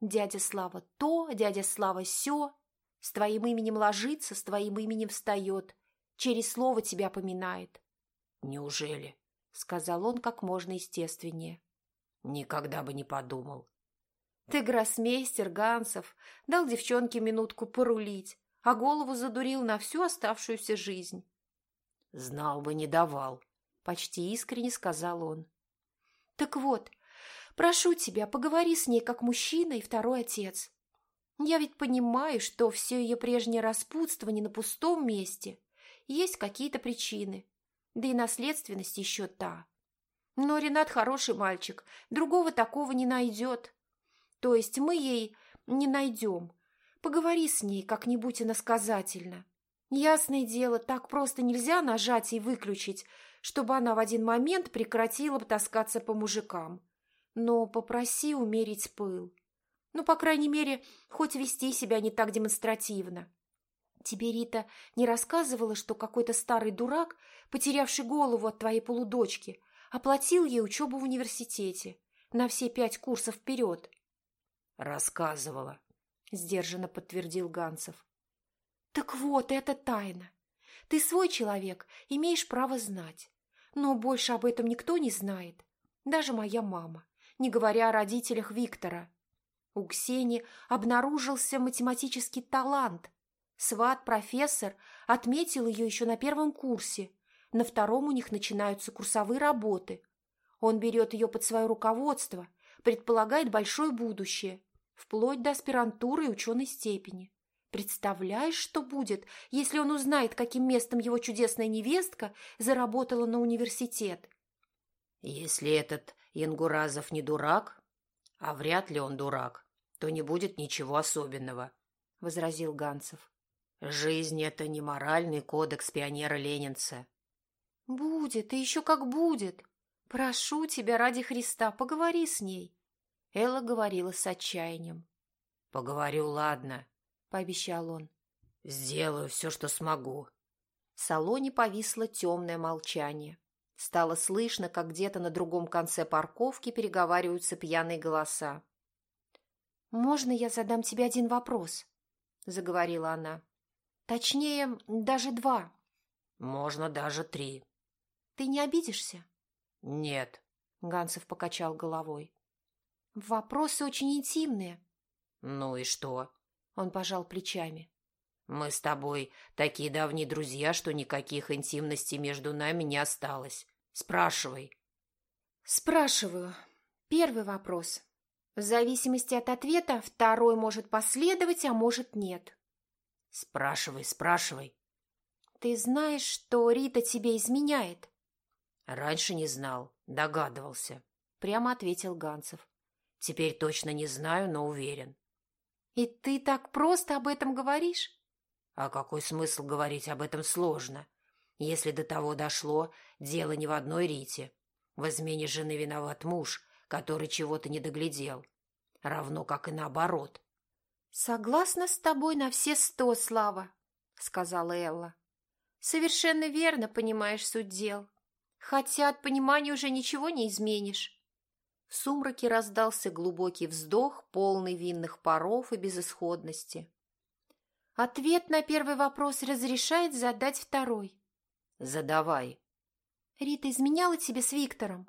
Дядя Слава то, дядя Слава сё. С твоим именем ложится, с твоим именем встает. Через слово тебя поминает. «Неужели?» — сказал он как можно естественнее. «Никогда бы не подумал. Ты гроссмейстер, Гансов, дал девчонке минутку порулить, а голову задурил на всю оставшуюся жизнь. Знал бы, не давал, почти искренне сказал он. Так вот, прошу тебя, поговори с ней как мужчина и второй отец. Я ведь понимаю, что все ее прежнее распутство не на пустом месте. Есть какие-то причины. Да и наследственность еще та. Но Ренат хороший мальчик, другого такого не найдет. То есть мы ей не найдем. Поговори с ней как-нибудь иносказательно. Ясное дело, так просто нельзя нажать и выключить, чтобы она в один момент прекратила таскаться по мужикам. Но попроси умерить пыл. Ну, по крайней мере, хоть вести себя не так демонстративно. Тебе Рита не рассказывала, что какой-то старый дурак, потерявший голову от твоей полудочки, оплатил ей учебу в университете на все пять курсов вперед? Рассказывала. Сдержанно подтвердил Ганцев. Так вот, это тайна. Ты свой человек, имеешь право знать. Но больше об этом никто не знает. Даже моя мама, не говоря о родителях Виктора. У Ксении обнаружился математический талант. Сват-профессор отметил ее еще на первом курсе. На втором у них начинаются курсовые работы. Он берет ее под свое руководство, предполагает большое будущее, вплоть до аспирантуры и ученой степени. Представляешь, что будет, если он узнает, каким местом его чудесная невестка заработала на университет? Если этот Янгуразов не дурак, а вряд ли он дурак, то не будет ничего особенного, — возразил Ганцев. Жизнь — это не моральный кодекс пионера-ленинца. Будет, и еще как будет. Прошу тебя ради Христа, поговори с ней. Элла говорила с отчаянием. Поговорю, ладно, — пообещал он. Сделаю все, что смогу. В салоне повисло темное молчание. Стало слышно, как где-то на другом конце парковки переговариваются пьяные голоса. «Можно я задам тебе один вопрос?» – заговорила она. «Точнее, даже два». «Можно даже три». «Ты не обидишься?» «Нет», – Ганцев покачал головой. «Вопросы очень интимные». «Ну и что?» – он пожал плечами. Мы с тобой такие давние друзья, что никаких интимностей между нами не осталось. Спрашивай. Спрашиваю. Первый вопрос. В зависимости от ответа второй может последовать, а может нет. Спрашивай, спрашивай. Ты знаешь, что Рита тебе изменяет? Раньше не знал, догадывался. Прямо ответил Ганцев. Теперь точно не знаю, но уверен. И ты так просто об этом говоришь? А какой смысл говорить об этом сложно? Если до того дошло, дело не в одной Рите. В измене жены виноват муж, который чего-то не доглядел. Равно как и наоборот. «Согласна с тобой на все сто, Слава», — сказала Элла. «Совершенно верно понимаешь суть дел. Хотя от понимания уже ничего не изменишь». В сумраке раздался глубокий вздох, полный винных паров и безысходности. Ответ на первый вопрос разрешает задать второй. Задавай. Рита изменяла тебе с Виктором?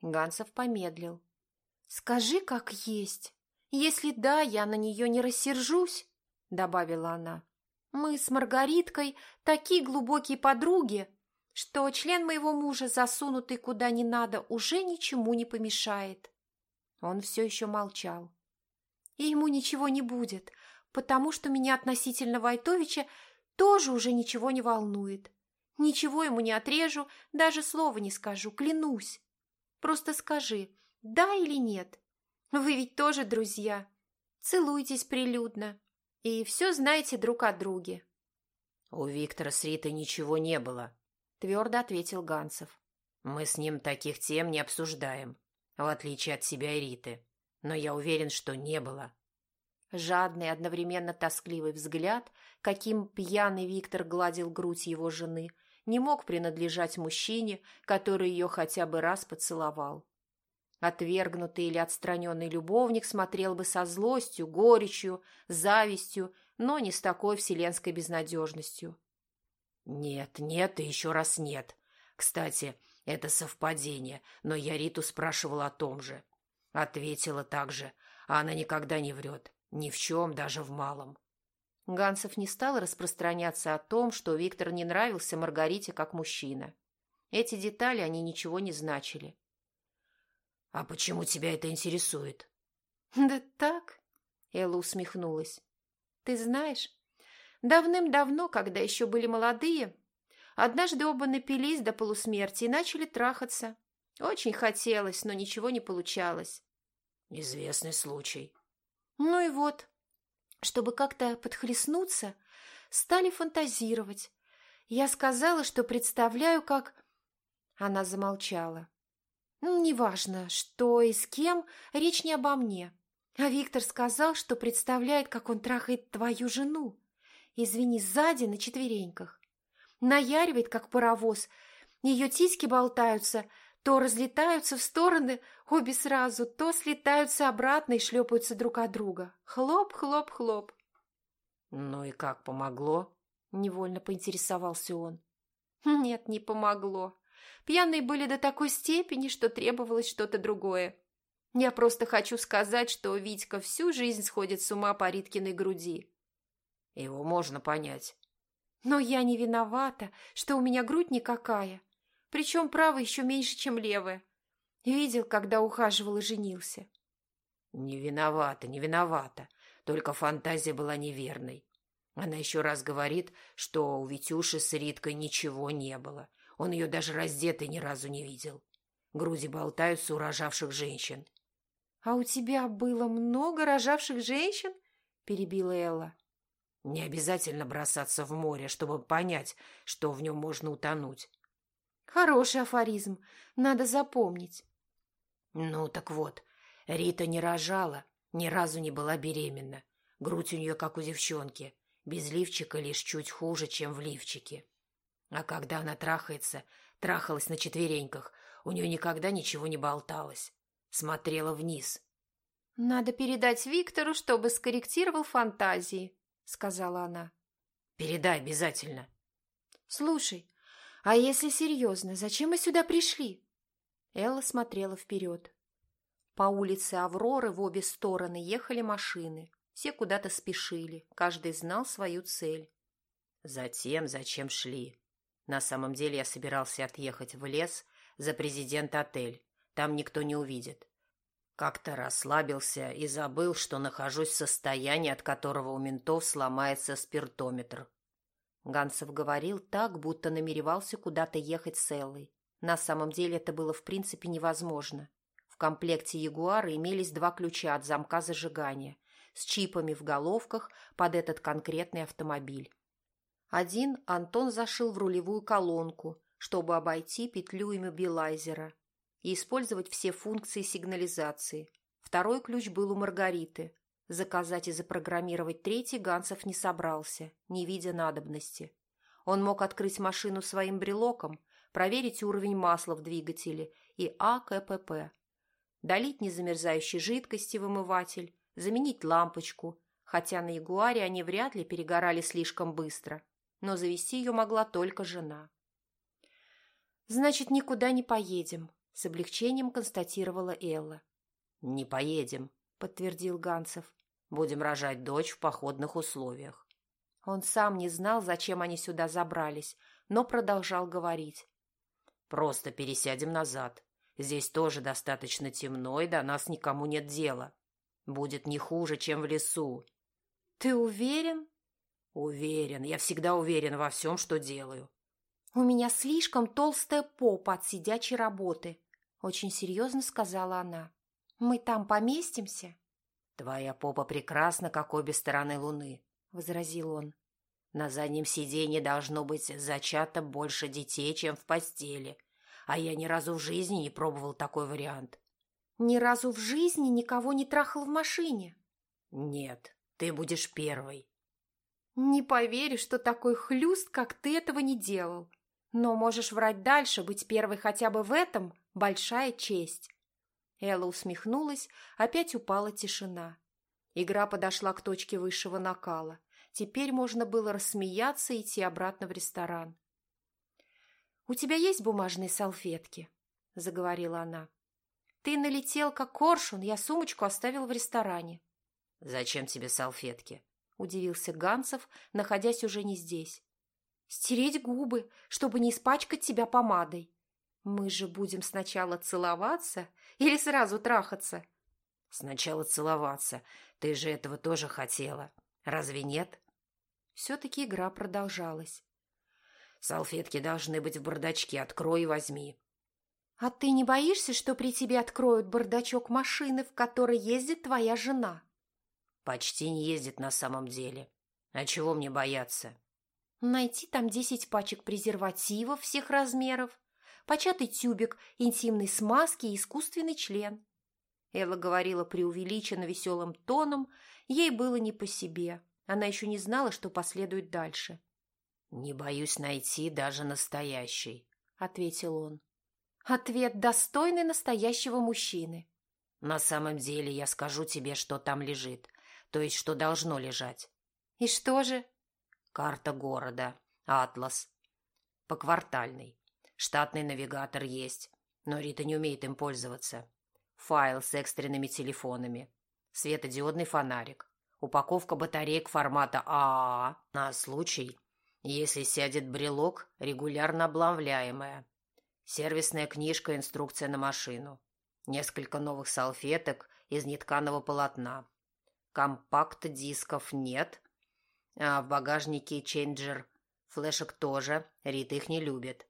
Гансов помедлил. Скажи, как есть. Если да, я на нее не рассержусь, добавила она. Мы с Маргариткой такие глубокие подруги, что член моего мужа, засунутый куда не надо, уже ничему не помешает. Он все еще молчал. И ему ничего не будет, потому что меня относительно Войтовича тоже уже ничего не волнует. Ничего ему не отрежу, даже слова не скажу, клянусь. Просто скажи, да или нет. Вы ведь тоже друзья. Целуйтесь прилюдно. И все знаете друг о друге. У Виктора с Ритой ничего не было, твердо ответил Ганцев. Мы с ним таких тем не обсуждаем, в отличие от себя и Риты. Но я уверен, что не было. Жадный, одновременно тоскливый взгляд, каким пьяный Виктор гладил грудь его жены, не мог принадлежать мужчине, который ее хотя бы раз поцеловал. Отвергнутый или отстраненный любовник смотрел бы со злостью, горечью, завистью, но не с такой вселенской безнадежностью. «Нет, нет и еще раз нет. Кстати, это совпадение, но я Риту спрашивала о том же. Ответила так же, а она никогда не врет. Ни в чем, даже в малом. Гансов не стал распространяться о том, что Виктор не нравился Маргарите как мужчина. Эти детали они ничего не значили. «А почему тебя это интересует?» «Да так», — Элла усмехнулась. «Ты знаешь, давным-давно, когда еще были молодые, однажды оба напились до полусмерти и начали трахаться. Очень хотелось, но ничего не получалось». «Известный случай», ну и вот, чтобы как-то подхлестнуться, стали фантазировать. Я сказала, что представляю, как... Она замолчала. Ну, неважно, что и с кем, речь не обо мне. А Виктор сказал, что представляет, как он трахает твою жену. Извини, сзади на четвереньках. Наяривает, как паровоз. Ее тиски болтаются То разлетаются в стороны обе сразу, то слетаются обратно и шлепаются друг от друга. Хлоп, хлоп, хлоп. «Ну и как, помогло?» – невольно поинтересовался он. Нет, не помогло. Пьяные были до такой степени, что требовалось что-то другое. Я просто хочу сказать, что Витька всю жизнь сходит с ума по Риткиной груди. Его можно понять. Но я не виновата, что у меня грудь никакая. Причем правая еще меньше, чем левая. Видел, когда ухаживал и женился. Не виновата, не виновата. Только фантазия была неверной. Она еще раз говорит, что у Витюши с Риткой ничего не было. Он ее даже раздетой ни разу не видел. Груди болтаются у рожавших женщин. — А у тебя было много рожавших женщин? — перебила Элла. — Не обязательно бросаться в море, чтобы понять, что в нем можно утонуть. — Хороший афоризм. Надо запомнить. — Ну, так вот, Рита не рожала, ни разу не была беременна. Грудь у нее, как у девчонки. Без лифчика лишь чуть хуже, чем в лифчике. А когда она трахается, трахалась на четвереньках, у нее никогда ничего не болталось. Смотрела вниз. «Надо передать Виктору, чтобы скорректировал фантазии», — сказала она. «Передай обязательно». «Слушай, а если серьезно, зачем мы сюда пришли?» Элла смотрела вперед. По улице Авроры в обе стороны ехали машины. Все куда-то спешили, каждый знал свою цель. Затем, зачем шли. На самом деле я собирался отъехать в лес за президент-отель. Там никто не увидит. Как-то расслабился и забыл, что нахожусь в состоянии, от которого у ментов сломается спиртометр. Гансов говорил так, будто намеревался куда-то ехать с Эллой. На самом деле это было в принципе невозможно. В комплекте Ягуара имелись два ключа от замка зажигания, с чипами в головках под этот конкретный автомобиль. Один Антон зашил в рулевую колонку, чтобы обойти петлю иммобилайзера и использовать все функции сигнализации. Второй ключ был у Маргариты. Заказать и запрограммировать третий Гансов не собрался, не видя надобности. Он мог открыть машину своим брелоком, проверить уровень масла в двигателе и АКПП, долить незамерзающей жидкости в омыватель, заменить лампочку, хотя на Ягуаре они вряд ли перегорали слишком быстро, но завести ее могла только жена. «Значит, никуда не поедем», — с облегчением констатировала Элла. «Не поедем», — подтвердил Ганцев. «Будем рожать дочь в походных условиях». Он сам не знал, зачем они сюда забрались, но продолжал говорить. «Просто пересядем назад. Здесь тоже достаточно темно, и до нас никому нет дела. Будет не хуже, чем в лесу. Ты уверен? Уверен. Я всегда уверен во всем, что делаю. У меня слишком толстая попа от сидячей работы, очень серьезно сказала она. Мы там поместимся? Твоя попа прекрасна, как обе стороны луны, возразил он. На заднем сиденье должно быть зачато больше детей, чем в постели. А я ни разу в жизни не пробовал такой вариант. Ни разу в жизни никого не трахал в машине. Нет, ты будешь первой. Не поверю, что такой хлюст, как ты, этого не делал. Но можешь врать дальше, быть первой хотя бы в этом – большая честь. Элла усмехнулась, опять упала тишина. Игра подошла к точке высшего накала. Теперь можно было рассмеяться и идти обратно в ресторан. «У тебя есть бумажные салфетки?» – заговорила она. Ты налетел, как коршун, я сумочку оставил в ресторане. — Зачем тебе салфетки? — удивился Ганцев, находясь уже не здесь. — Стереть губы, чтобы не испачкать тебя помадой. Мы же будем сначала целоваться или сразу трахаться? — Сначала целоваться. Ты же этого тоже хотела. Разве нет? Все-таки игра продолжалась. — Салфетки должны быть в бардачке. Открой и возьми. «А ты не боишься, что при тебе откроют бардачок машины, в которой ездит твоя жена?» «Почти не ездит на самом деле. А чего мне бояться?» «Найти там десять пачек презервативов всех размеров, початый тюбик интимной смазки и искусственный член». Элла говорила преувеличенно веселым тоном, ей было не по себе. Она еще не знала, что последует дальше. «Не боюсь найти даже настоящий», — ответил он. Ответ достойный настоящего мужчины. На самом деле я скажу тебе, что там лежит, то есть что должно лежать. И что же? Карта города, атлас. Поквартальный. Штатный навигатор есть, но Рита не умеет им пользоваться. Файл с экстренными телефонами. Светодиодный фонарик. Упаковка батареек формата ААА на случай, если сядет брелок, регулярно облавляемая. Сервисная книжка «Инструкция на машину». Несколько новых салфеток из нетканого полотна. Компакт-дисков нет. А в багажнике ченджер. Флешек тоже. Рита их не любит.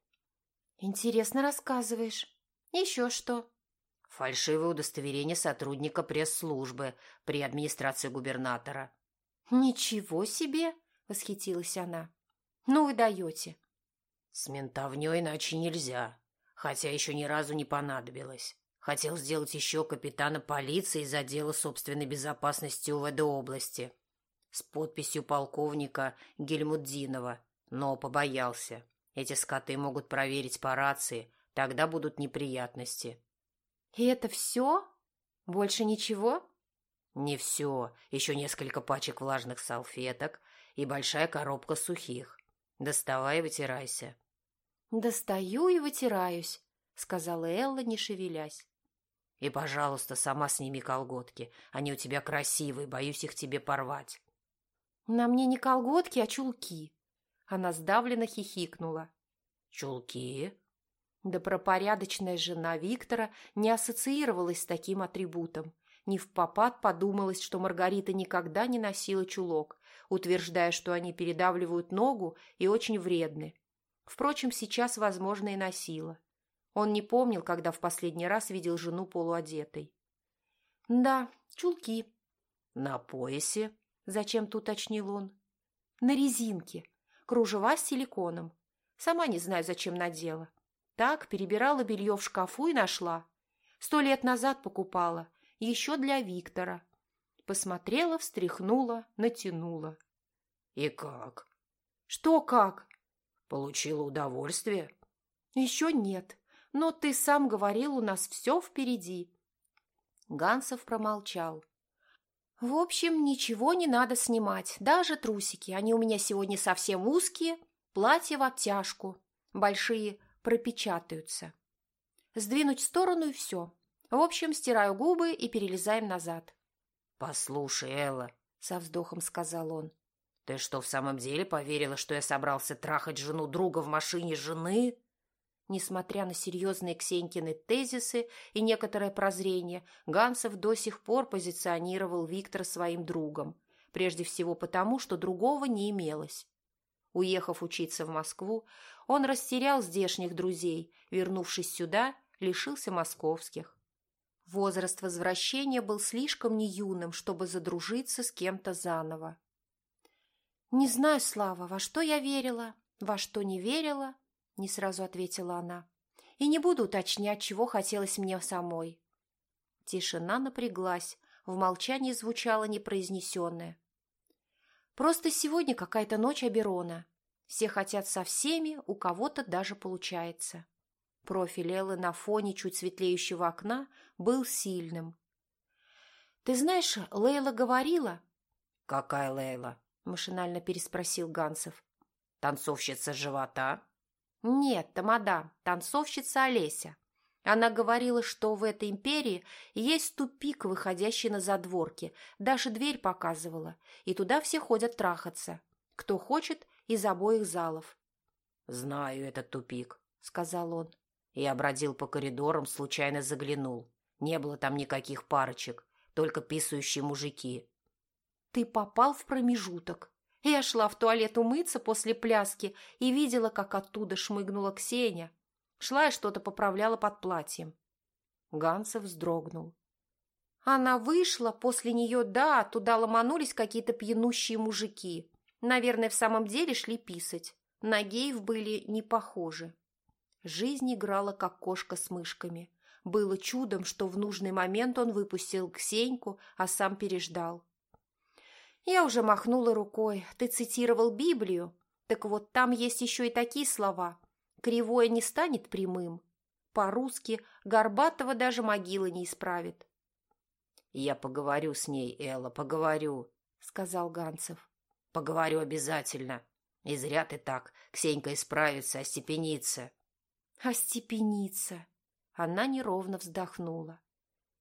Интересно рассказываешь. Еще что? Фальшивое удостоверение сотрудника пресс-службы при администрации губернатора. Ничего себе! Восхитилась она. Ну вы даете. С ментовней иначе нельзя хотя еще ни разу не понадобилось. Хотел сделать еще капитана полиции из отдела собственной безопасности УВД области с подписью полковника Гельмуддинова, но побоялся. Эти скоты могут проверить по рации, тогда будут неприятности. И это все? Больше ничего? Не все. Еще несколько пачек влажных салфеток и большая коробка сухих. Доставай и вытирайся. «Достаю и вытираюсь», — сказала Элла, не шевелясь. «И, пожалуйста, сама сними колготки. Они у тебя красивые, боюсь их тебе порвать». «На мне не колготки, а чулки». Она сдавленно хихикнула. «Чулки?» Да пропорядочная жена Виктора не ассоциировалась с таким атрибутом. Не в попад подумалось, что Маргарита никогда не носила чулок, утверждая, что они передавливают ногу и очень вредны. Впрочем, сейчас, возможно, и носила. Он не помнил, когда в последний раз видел жену полуодетой. «Да, чулки». «На поясе?» – зачем-то уточнил он. «На резинке. Кружева с силиконом. Сама не знаю, зачем надела. Так, перебирала белье в шкафу и нашла. Сто лет назад покупала. Еще для Виктора. Посмотрела, встряхнула, натянула. «И как?» «Что как?» Получила удовольствие? Еще нет, но ты сам говорил, у нас все впереди. Гансов промолчал. В общем, ничего не надо снимать, даже трусики. Они у меня сегодня совсем узкие, платье в обтяжку. Большие пропечатаются. Сдвинуть в сторону и все. В общем, стираю губы и перелезаем назад. «Послушай, Элла», — со вздохом сказал он, «Ты что, в самом деле поверила, что я собрался трахать жену друга в машине жены?» Несмотря на серьезные Ксенькины тезисы и некоторое прозрение, Гансов до сих пор позиционировал Виктора своим другом, прежде всего потому, что другого не имелось. Уехав учиться в Москву, он растерял здешних друзей, вернувшись сюда, лишился московских. Возраст возвращения был слишком неюным, чтобы задружиться с кем-то заново. «Не знаю, Слава, во что я верила, во что не верила», — не сразу ответила она. «И не буду уточнять, чего хотелось мне самой». Тишина напряглась, в молчании звучало непроизнесенное. «Просто сегодня какая-то ночь Аберона. Все хотят со всеми, у кого-то даже получается». Профиль Эллы на фоне чуть светлеющего окна был сильным. «Ты знаешь, Лейла говорила...» «Какая Лейла?» машинально переспросил Гансов. Танцовщица живота? Нет, тамада, танцовщица Олеся. Она говорила, что в этой империи есть тупик, выходящий на задворки. Даже дверь показывала, и туда все ходят трахаться. Кто хочет, из обоих залов. «Знаю этот тупик», — сказал он. Я бродил по коридорам, случайно заглянул. Не было там никаких парочек, только писающие мужики. Ты попал в промежуток. Я шла в туалет умыться после пляски и видела, как оттуда шмыгнула Ксения. Шла и что-то поправляла под платьем. Ганцев вздрогнул. Она вышла, после нее, да, туда ломанулись какие-то пьянущие мужики. Наверное, в самом деле шли писать. На геев были не похожи. Жизнь играла, как кошка с мышками. Было чудом, что в нужный момент он выпустил Ксеньку, а сам переждал. Я уже махнула рукой. Ты цитировал Библию. Так вот, там есть еще и такие слова. Кривое не станет прямым. по-русски, Горбатого даже могила не исправит. «Я поговорю с ней, Элла, поговорю», — сказал Ганцев. «Поговорю обязательно. И зря ты так. Ксенька исправится, остепенится». «Остепенится». Она неровно вздохнула.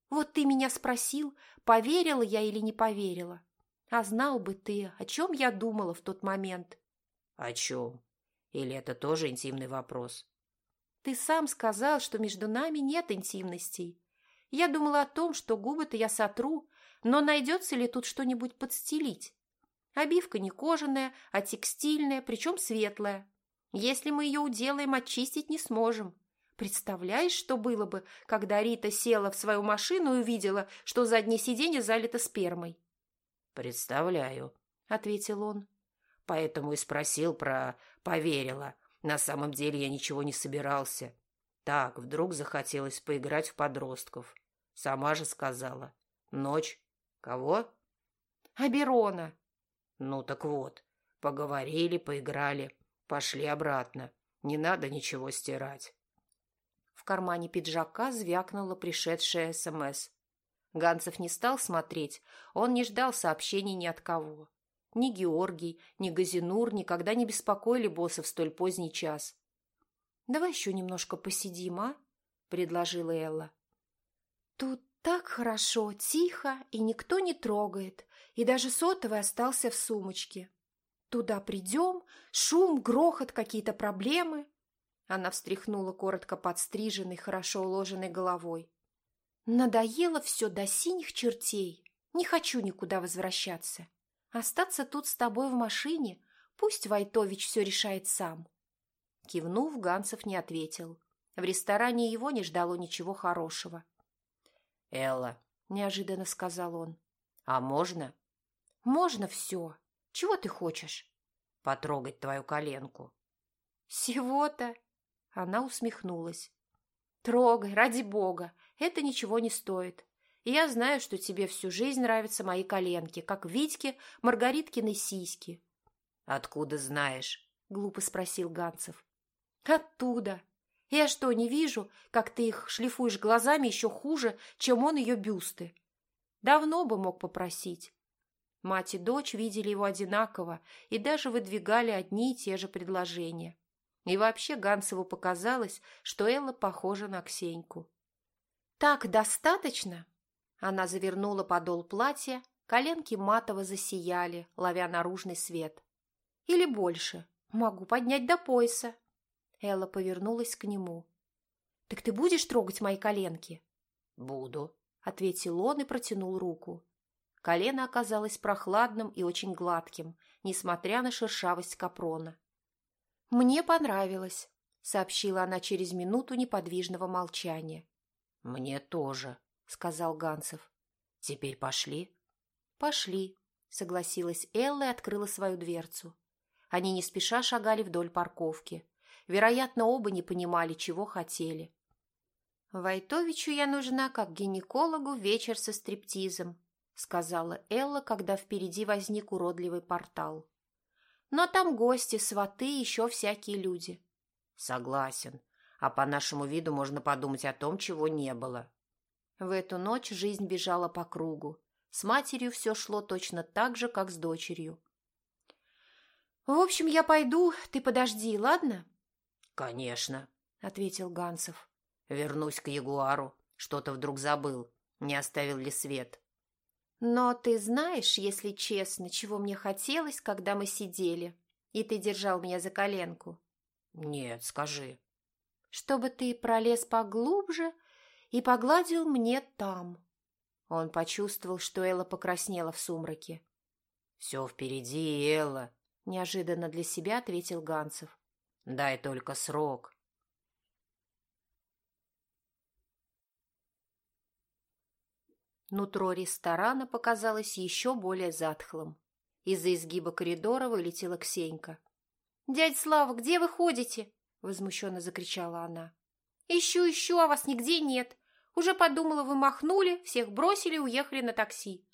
«Вот ты меня спросил, поверила я или не поверила. А знал бы ты, о чем я думала в тот момент». «О чем? Или это тоже интимный вопрос?» «Ты сам сказал, что между нами нет интимностей. Я думала о том, что губы-то я сотру, но найдется ли тут что-нибудь подстелить? Обивка не кожаная, а текстильная, причем светлая. Если мы ее уделаем, очистить не сможем. Представляешь, что было бы, когда Рита села в свою машину и увидела, что заднее сиденье залито спермой? «Представляю», — ответил он. «Поэтому и спросил про «поверила». На самом деле я ничего не собирался. Так, вдруг захотелось поиграть в подростков. Сама же сказала. Ночь. Кого? Аберона. Ну так вот, поговорили, поиграли, пошли обратно. Не надо ничего стирать. В кармане пиджака звякнула пришедшая СМС. Ганцев не стал смотреть, он не ждал сообщений ни от кого. Ни Георгий, ни Газинур никогда не беспокоили босса в столь поздний час. «Давай еще немножко посидим, а?» – предложила Элла. «Тут так хорошо, тихо, и никто не трогает, и даже сотовый остался в сумочке. Туда придем, шум, грохот, какие-то проблемы». Она встряхнула коротко подстриженной, хорошо уложенной головой. «Надоело все до синих чертей. Не хочу никуда возвращаться. Остаться тут с тобой в машине, пусть Войтович все решает сам». Кивнув, Ганцев не ответил. В ресторане его не ждало ничего хорошего. «Элла», — неожиданно сказал он, — «а можно?» «Можно все. Чего ты хочешь?» «Потрогать твою коленку». «Всего-то?» Она усмехнулась. «Трогай, ради бога, это ничего не стоит. И я знаю, что тебе всю жизнь нравятся мои коленки, как Витьке Маргариткины сиськи». «Откуда знаешь?» — глупо спросил Ганцев. Оттуда. Я что, не вижу, как ты их шлифуешь глазами еще хуже, чем он ее бюсты? Давно бы мог попросить. Мать и дочь видели его одинаково и даже выдвигали одни и те же предложения. И вообще Ганцеву показалось, что Элла похожа на Ксеньку. «Так достаточно?» Она завернула подол платья, коленки матово засияли, ловя наружный свет. «Или больше. Могу поднять до пояса». Элла повернулась к нему. «Так ты будешь трогать мои коленки?» «Буду», — ответил он и протянул руку. Колено оказалось прохладным и очень гладким, несмотря на шершавость капрона. «Мне понравилось», — сообщила она через минуту неподвижного молчания. «Мне тоже», — сказал Ганцев. «Теперь пошли?» «Пошли», — согласилась Элла и открыла свою дверцу. Они не спеша шагали вдоль парковки. Вероятно, оба не понимали, чего хотели. «Войтовичу я нужна, как гинекологу, вечер со стриптизом», сказала Элла, когда впереди возник уродливый портал. «Но там гости, сваты, еще всякие люди». «Согласен. А по нашему виду можно подумать о том, чего не было». В эту ночь жизнь бежала по кругу. С матерью все шло точно так же, как с дочерью. «В общем, я пойду, ты подожди, ладно?» «Конечно», — ответил Ганцев. «Вернусь к Ягуару. Что-то вдруг забыл. Не оставил ли свет?» «Но ты знаешь, если честно, чего мне хотелось, когда мы сидели, и ты держал меня за коленку?» «Нет, скажи». «Чтобы ты пролез поглубже и погладил мне там». Он почувствовал, что Элла покраснела в сумраке. «Все впереди, Элла», — неожиданно для себя ответил Ганцев. Дай только срок. Нутро ресторана показалось еще более затхлым. Из-за изгиба коридора вылетела Ксенька. «Дядь Слава, где вы ходите?» – возмущенно закричала она. «Ищу, ищу, а вас нигде нет. Уже подумала, вы махнули, всех бросили и уехали на такси».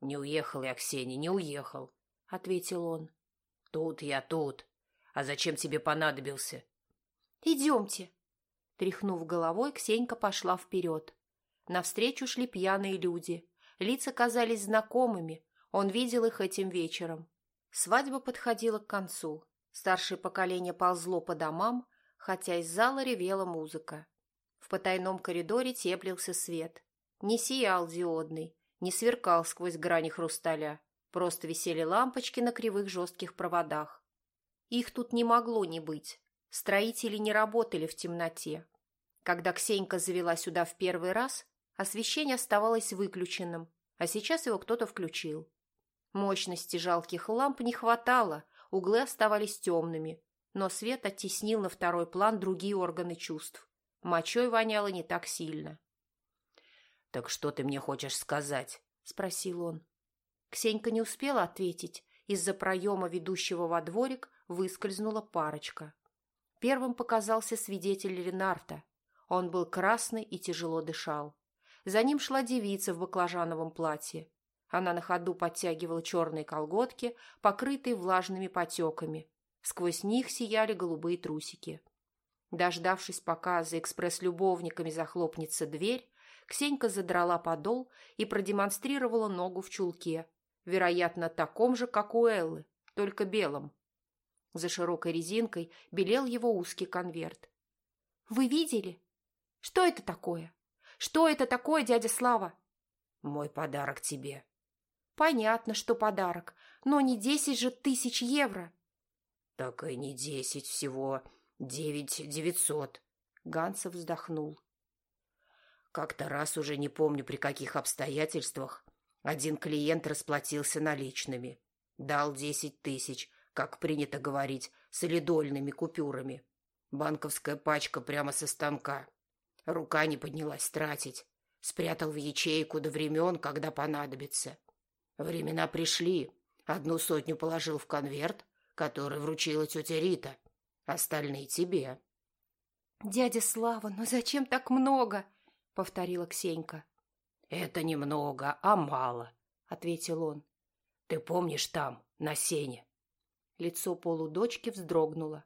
«Не уехал я, Ксения, не уехал», – ответил он. «Тут я, тут. А зачем тебе понадобился? Идемте. Тряхнув головой, Ксенька пошла вперед. Навстречу шли пьяные люди. Лица казались знакомыми, он видел их этим вечером. Свадьба подходила к концу. Старшее поколение ползло по домам, хотя из зала ревела музыка. В потайном коридоре теплился свет. Не сиял диодный, не сверкал сквозь грани хрусталя. Просто висели лампочки на кривых жестких проводах. Их тут не могло не быть. Строители не работали в темноте. Когда Ксенька завела сюда в первый раз, освещение оставалось выключенным, а сейчас его кто-то включил. Мощности жалких ламп не хватало, углы оставались темными, но свет оттеснил на второй план другие органы чувств. Мочой воняло не так сильно. «Так что ты мне хочешь сказать?» – спросил он. Ксенька не успела ответить. Из-за проема, ведущего во дворик, выскользнула парочка. Первым показался свидетель Ренарта. Он был красный и тяжело дышал. За ним шла девица в баклажановом платье. Она на ходу подтягивала черные колготки, покрытые влажными потеками. Сквозь них сияли голубые трусики. Дождавшись, пока за экспресс-любовниками захлопнется дверь, Ксенька задрала подол и продемонстрировала ногу в чулке, вероятно, таком же, как у Эллы, только белом. За широкой резинкой белел его узкий конверт. «Вы видели? Что это такое? Что это такое, дядя Слава?» «Мой подарок тебе», Понятно, что подарок, но не десять же тысяч евро. Так и не десять, всего девять девятьсот. Гансов вздохнул. Как-то раз уже не помню при каких обстоятельствах один клиент расплатился наличными. Дал десять тысяч, как принято говорить, солидольными купюрами. Банковская пачка прямо со станка. Рука не поднялась тратить. Спрятал в ячейку до времен, когда понадобится. Времена пришли. Одну сотню положил в конверт, который вручила тетя Рита. Остальные тебе. «Дядя Слава, ну зачем так много?» — повторила Ксенька. «Это немного, а мало», — ответил он. «Ты помнишь там, на сене?» Лицо полудочки вздрогнуло.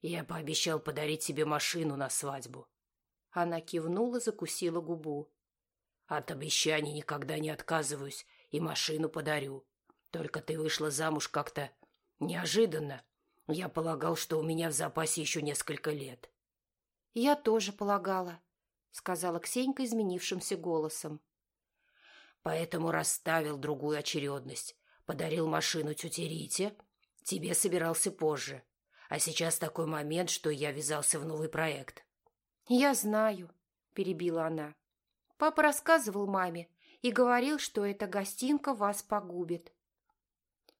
«Я пообещал подарить тебе машину на свадьбу». Она кивнула, закусила губу. «От обещаний никогда не отказываюсь и машину подарю. Только ты вышла замуж как-то неожиданно. Я полагал, что у меня в запасе еще несколько лет. Я тоже полагала, сказала Ксенька изменившимся голосом. Поэтому расставил другую очередность. Подарил машину тете Рите. Тебе собирался позже. А сейчас такой момент, что я ввязался в новый проект. Я знаю, перебила она. Папа рассказывал маме, и говорил, что эта гостинка вас погубит.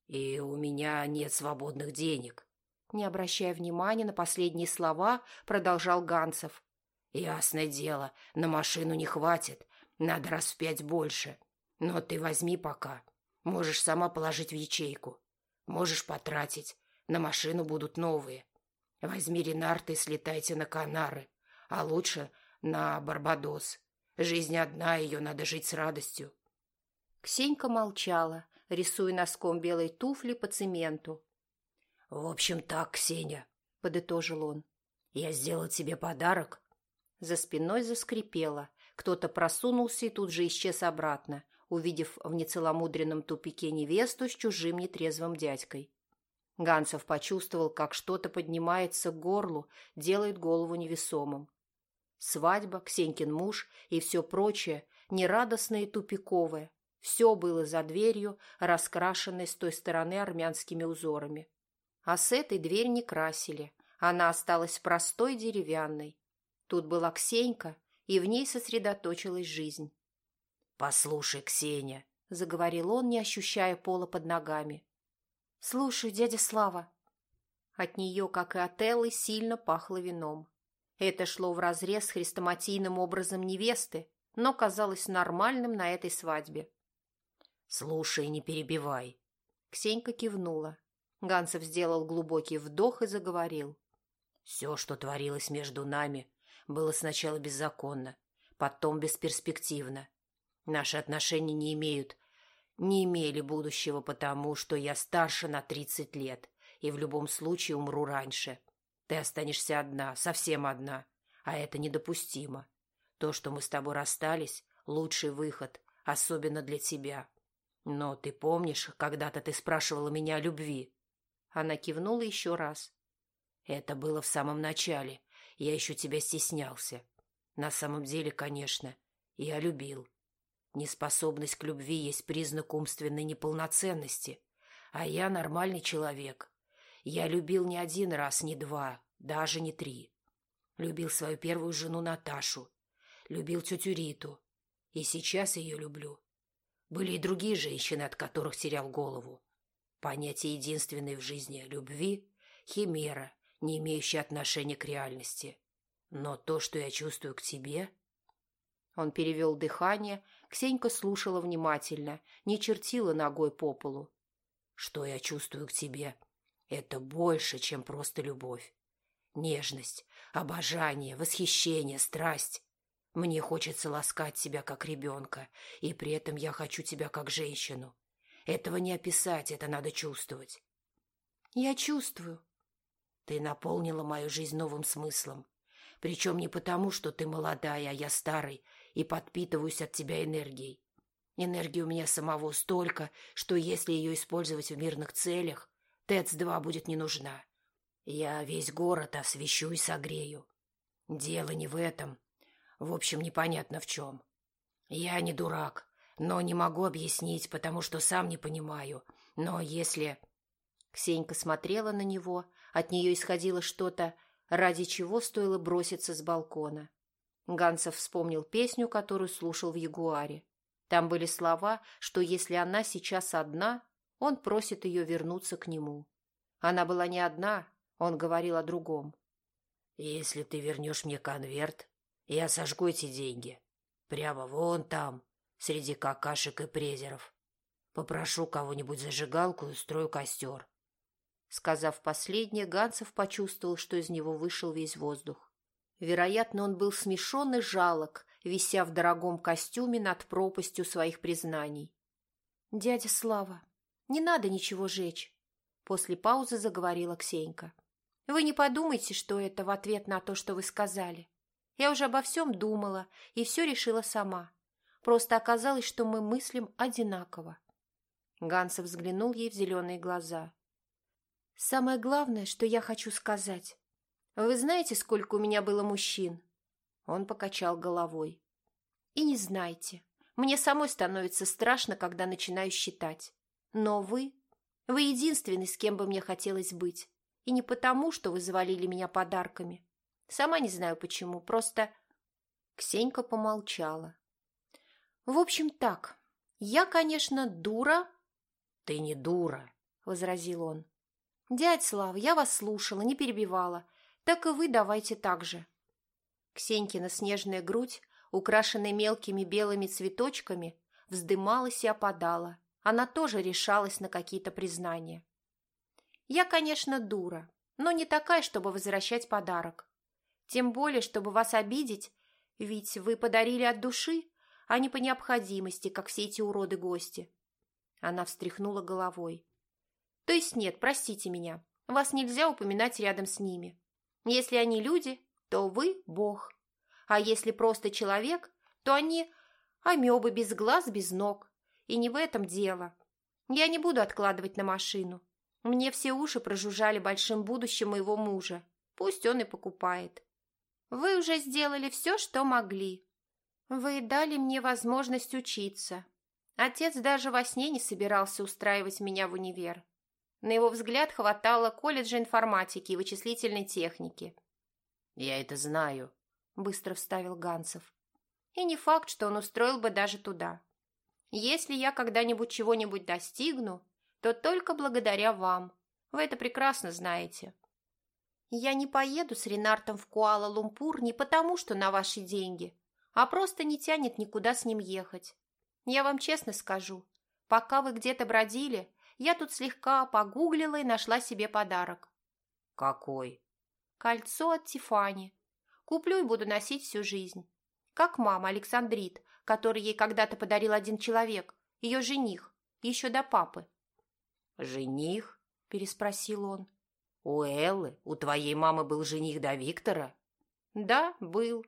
«И у меня нет свободных денег», — не обращая внимания на последние слова, продолжал Ганцев. «Ясное дело, на машину не хватит, надо раз в пять больше. Но ты возьми пока. Можешь сама положить в ячейку. Можешь потратить. На машину будут новые. Возьми Ренарта и слетайте на Канары, а лучше на Барбадос. Жизнь одна, ее надо жить с радостью. Ксенька молчала, рисуя носком белой туфли по цементу. — В общем так, Ксения, — подытожил он. — Я сделал тебе подарок. За спиной заскрипело. Кто-то просунулся и тут же исчез обратно, увидев в нецеломудренном тупике невесту с чужим нетрезвым дядькой. Ганцев почувствовал, как что-то поднимается к горлу, делает голову невесомым. Свадьба, Ксенькин муж и все прочее, нерадостное и тупиковое, все было за дверью, раскрашенной с той стороны армянскими узорами. А с этой дверь не красили, она осталась простой деревянной. Тут была Ксенька, и в ней сосредоточилась жизнь. «Послушай, Ксения», — заговорил он, не ощущая пола под ногами. «Слушай, дядя Слава». От нее, как и от Эллы, сильно пахло вином. Это шло вразрез с хрестоматийным образом невесты, но казалось нормальным на этой свадьбе. «Слушай, не перебивай». Ксенька кивнула. Ганцев сделал глубокий вдох и заговорил. «Все, что творилось между нами, было сначала беззаконно, потом бесперспективно. Наши отношения не имеют, не имели будущего потому, что я старше на тридцать лет и в любом случае умру раньше. Ты останешься одна, совсем одна. А это недопустимо. То, что мы с тобой расстались, лучший выход, особенно для тебя. Но ты помнишь, когда-то ты спрашивала меня о любви? Она кивнула еще раз. Это было в самом начале. Я еще тебя стеснялся. На самом деле, конечно, я любил. Неспособность к любви есть признак умственной неполноценности. А я нормальный человек. Я любил не один раз, не два, даже не три. Любил свою первую жену Наташу. Любил тетю Риту. И сейчас ее люблю. Были и другие женщины, от которых терял голову. Понятие единственной в жизни любви – химера, не имеющая отношения к реальности. Но то, что я чувствую к тебе... Он перевел дыхание, Ксенька слушала внимательно, не чертила ногой по полу. Что я чувствую к тебе? Это больше, чем просто любовь. Нежность, обожание, восхищение, страсть. Мне хочется ласкать тебя как ребенка, и при этом я хочу тебя как женщину. Этого не описать, это надо чувствовать. Я чувствую. Ты наполнила мою жизнь новым смыслом. Причем не потому, что ты молодая, а я старый, и подпитываюсь от тебя энергией. Энергии у меня самого столько, что если ее использовать в мирных целях, ТЭЦ-2 будет не нужна. Я весь город освещу и согрею. Дело не в этом. В общем, непонятно в чем. Я не дурак, но не могу объяснить, потому что сам не понимаю. Но если... Ксенька смотрела на него, от нее исходило что-то, ради чего стоило броситься с балкона. Ганцев вспомнил песню, которую слушал в Ягуаре. Там были слова, что если она сейчас одна, он просит ее вернуться к нему. Она была не одна, он говорил о другом. «Если ты вернешь мне конверт, я сожгу эти деньги. Прямо вон там, среди какашек и презеров. Попрошу кого-нибудь зажигалку и устрою костер. Сказав последнее, Ганцев почувствовал, что из него вышел весь воздух. Вероятно, он был смешон и жалок, вися в дорогом костюме над пропастью своих признаний. «Дядя Слава, не надо ничего жечь», — после паузы заговорила Ксенька. «Вы не подумайте, что это в ответ на то, что вы сказали. Я уже обо всем думала и все решила сама. Просто оказалось, что мы мыслим одинаково. Гансов взглянул ей в зеленые глаза. «Самое главное, что я хочу сказать. Вы знаете, сколько у меня было мужчин?» Он покачал головой. «И не знаете. Мне самой становится страшно, когда начинаю считать. Но вы... Вы единственный, с кем бы мне хотелось быть. И не потому, что вы завалили меня подарками. Сама не знаю почему, просто...» Ксенька помолчала. В общем, так. Я, конечно, дура. Ты не дура, возразил он. Дядь Слава, я вас слушала, не перебивала. Так и вы давайте так же. Ксенькина снежная грудь, украшенная мелкими белыми цветочками, вздымалась и опадала. Она тоже решалась на какие-то признания. Я, конечно, дура, но не такая, чтобы возвращать подарок. Тем более, чтобы вас обидеть, ведь вы подарили от души, а не по необходимости, как все эти уроды-гости. Она встряхнула головой. То есть нет, простите меня, вас нельзя упоминать рядом с ними. Если они люди, то вы – бог. А если просто человек, то они – амебы без глаз, без ног. И не в этом дело. Я не буду откладывать на машину. Мне все уши прожужжали большим будущим моего мужа. Пусть он и покупает. Вы уже сделали все, что могли. Вы дали мне возможность учиться. Отец даже во сне не собирался устраивать меня в универ. На его взгляд хватало колледжа информатики и вычислительной техники. «Я это знаю», — быстро вставил Ганцев. «И не факт, что он устроил бы даже туда. Если я когда-нибудь чего-нибудь достигну, то только благодаря вам. Вы это прекрасно знаете. Я не поеду с Ренартом в Куала-Лумпур не потому, что на ваши деньги, а просто не тянет никуда с ним ехать. Я вам честно скажу, пока вы где-то бродили, я тут слегка погуглила и нашла себе подарок. Какой? Кольцо от Тифани. Куплю и буду носить всю жизнь. Как мама Александрит, который ей когда-то подарил один человек, ее жених, еще до папы. «Жених?» – переспросил он. «У Эллы, у твоей мамы был жених до Виктора?» Да, был.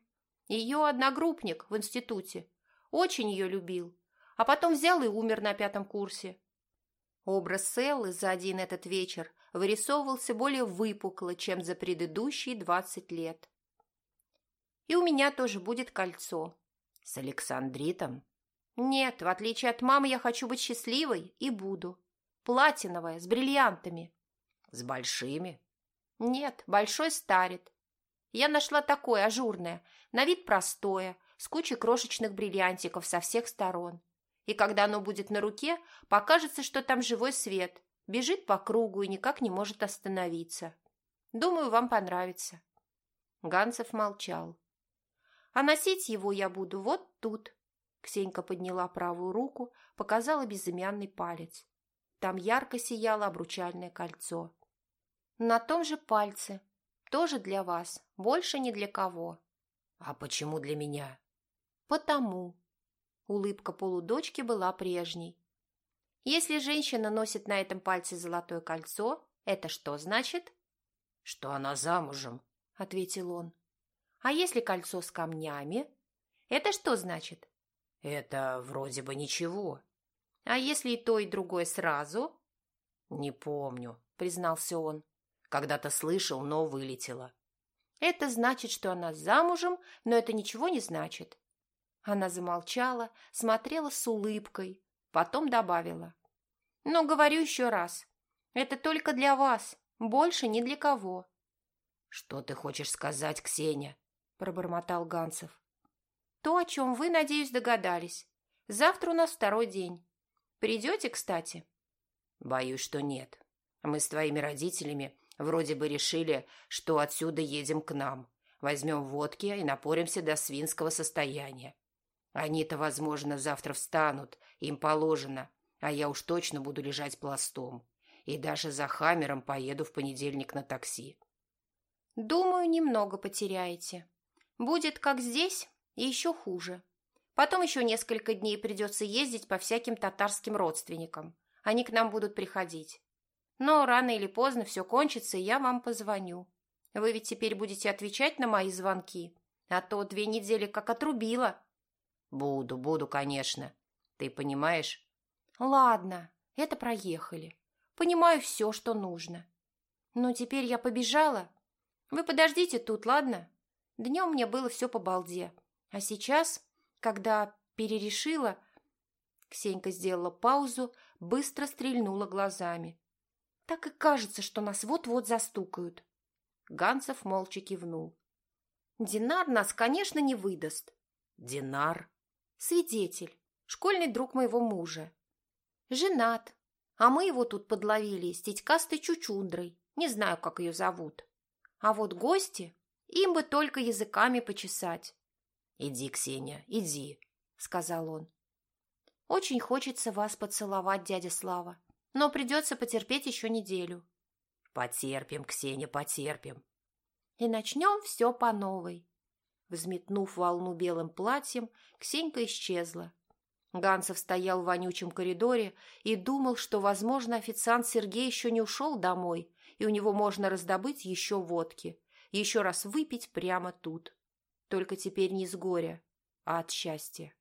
Ее одногруппник в институте. Очень ее любил. А потом взял и умер на пятом курсе. Образ Селлы за один этот вечер вырисовывался более выпукло, чем за предыдущие двадцать лет. И у меня тоже будет кольцо. С Александритом? Нет, в отличие от мамы, я хочу быть счастливой и буду. Платиновая, с бриллиантами. С большими? Нет, большой старит. Я нашла такое ажурное, на вид простое, с кучей крошечных бриллиантиков со всех сторон. И когда оно будет на руке, покажется, что там живой свет, бежит по кругу и никак не может остановиться. Думаю, вам понравится. Ганцев молчал. А носить его я буду вот тут. Ксенька подняла правую руку, показала безымянный палец. Там ярко сияло обручальное кольцо. На том же пальце. Тоже для вас, больше ни для кого. А почему для меня? Потому. Улыбка полудочки была прежней. Если женщина носит на этом пальце золотое кольцо, это что значит? Что она замужем, ответил он. А если кольцо с камнями? Это что значит? Это вроде бы ничего. А если и то, и другое сразу? Не помню, признался он. Когда-то слышал, но вылетело. Это значит, что она замужем, но это ничего не значит. Она замолчала, смотрела с улыбкой, потом добавила. Но говорю еще раз, это только для вас, больше ни для кого. Что ты хочешь сказать, Ксения? Пробормотал Ганцев. То, о чем вы, надеюсь, догадались. Завтра у нас второй день. Придете, кстати? Боюсь, что нет. Мы с твоими родителями Вроде бы решили, что отсюда едем к нам. Возьмем водки и напоримся до свинского состояния. Они-то, возможно, завтра встанут, им положено, а я уж точно буду лежать пластом. И даже за Хаммером поеду в понедельник на такси. Думаю, немного потеряете. Будет как здесь и еще хуже. Потом еще несколько дней придется ездить по всяким татарским родственникам. Они к нам будут приходить. Но рано или поздно все кончится, и я вам позвоню. Вы ведь теперь будете отвечать на мои звонки, а то две недели как отрубила. Буду, буду, конечно. Ты понимаешь? Ладно, это проехали. Понимаю все, что нужно. Но теперь я побежала. Вы подождите тут, ладно? Днем мне было все по балде. А сейчас, когда перерешила... Ксенька сделала паузу, быстро стрельнула глазами. Так и кажется, что нас вот-вот застукают. Ганцев молча кивнул. Динар нас, конечно, не выдаст. Динар? Свидетель, школьный друг моего мужа. Женат, а мы его тут подловили с тетькастой чучундрой. Не знаю, как ее зовут. А вот гости, им бы только языками почесать. «Иди, Ксения, иди», — сказал он. «Очень хочется вас поцеловать, дядя Слава но придется потерпеть еще неделю. Потерпим, Ксения, потерпим. И начнем все по новой. Взметнув волну белым платьем, Ксенька исчезла. Ганцев стоял в вонючем коридоре и думал, что, возможно, официант Сергей еще не ушел домой, и у него можно раздобыть еще водки, еще раз выпить прямо тут. Только теперь не с горя, а от счастья.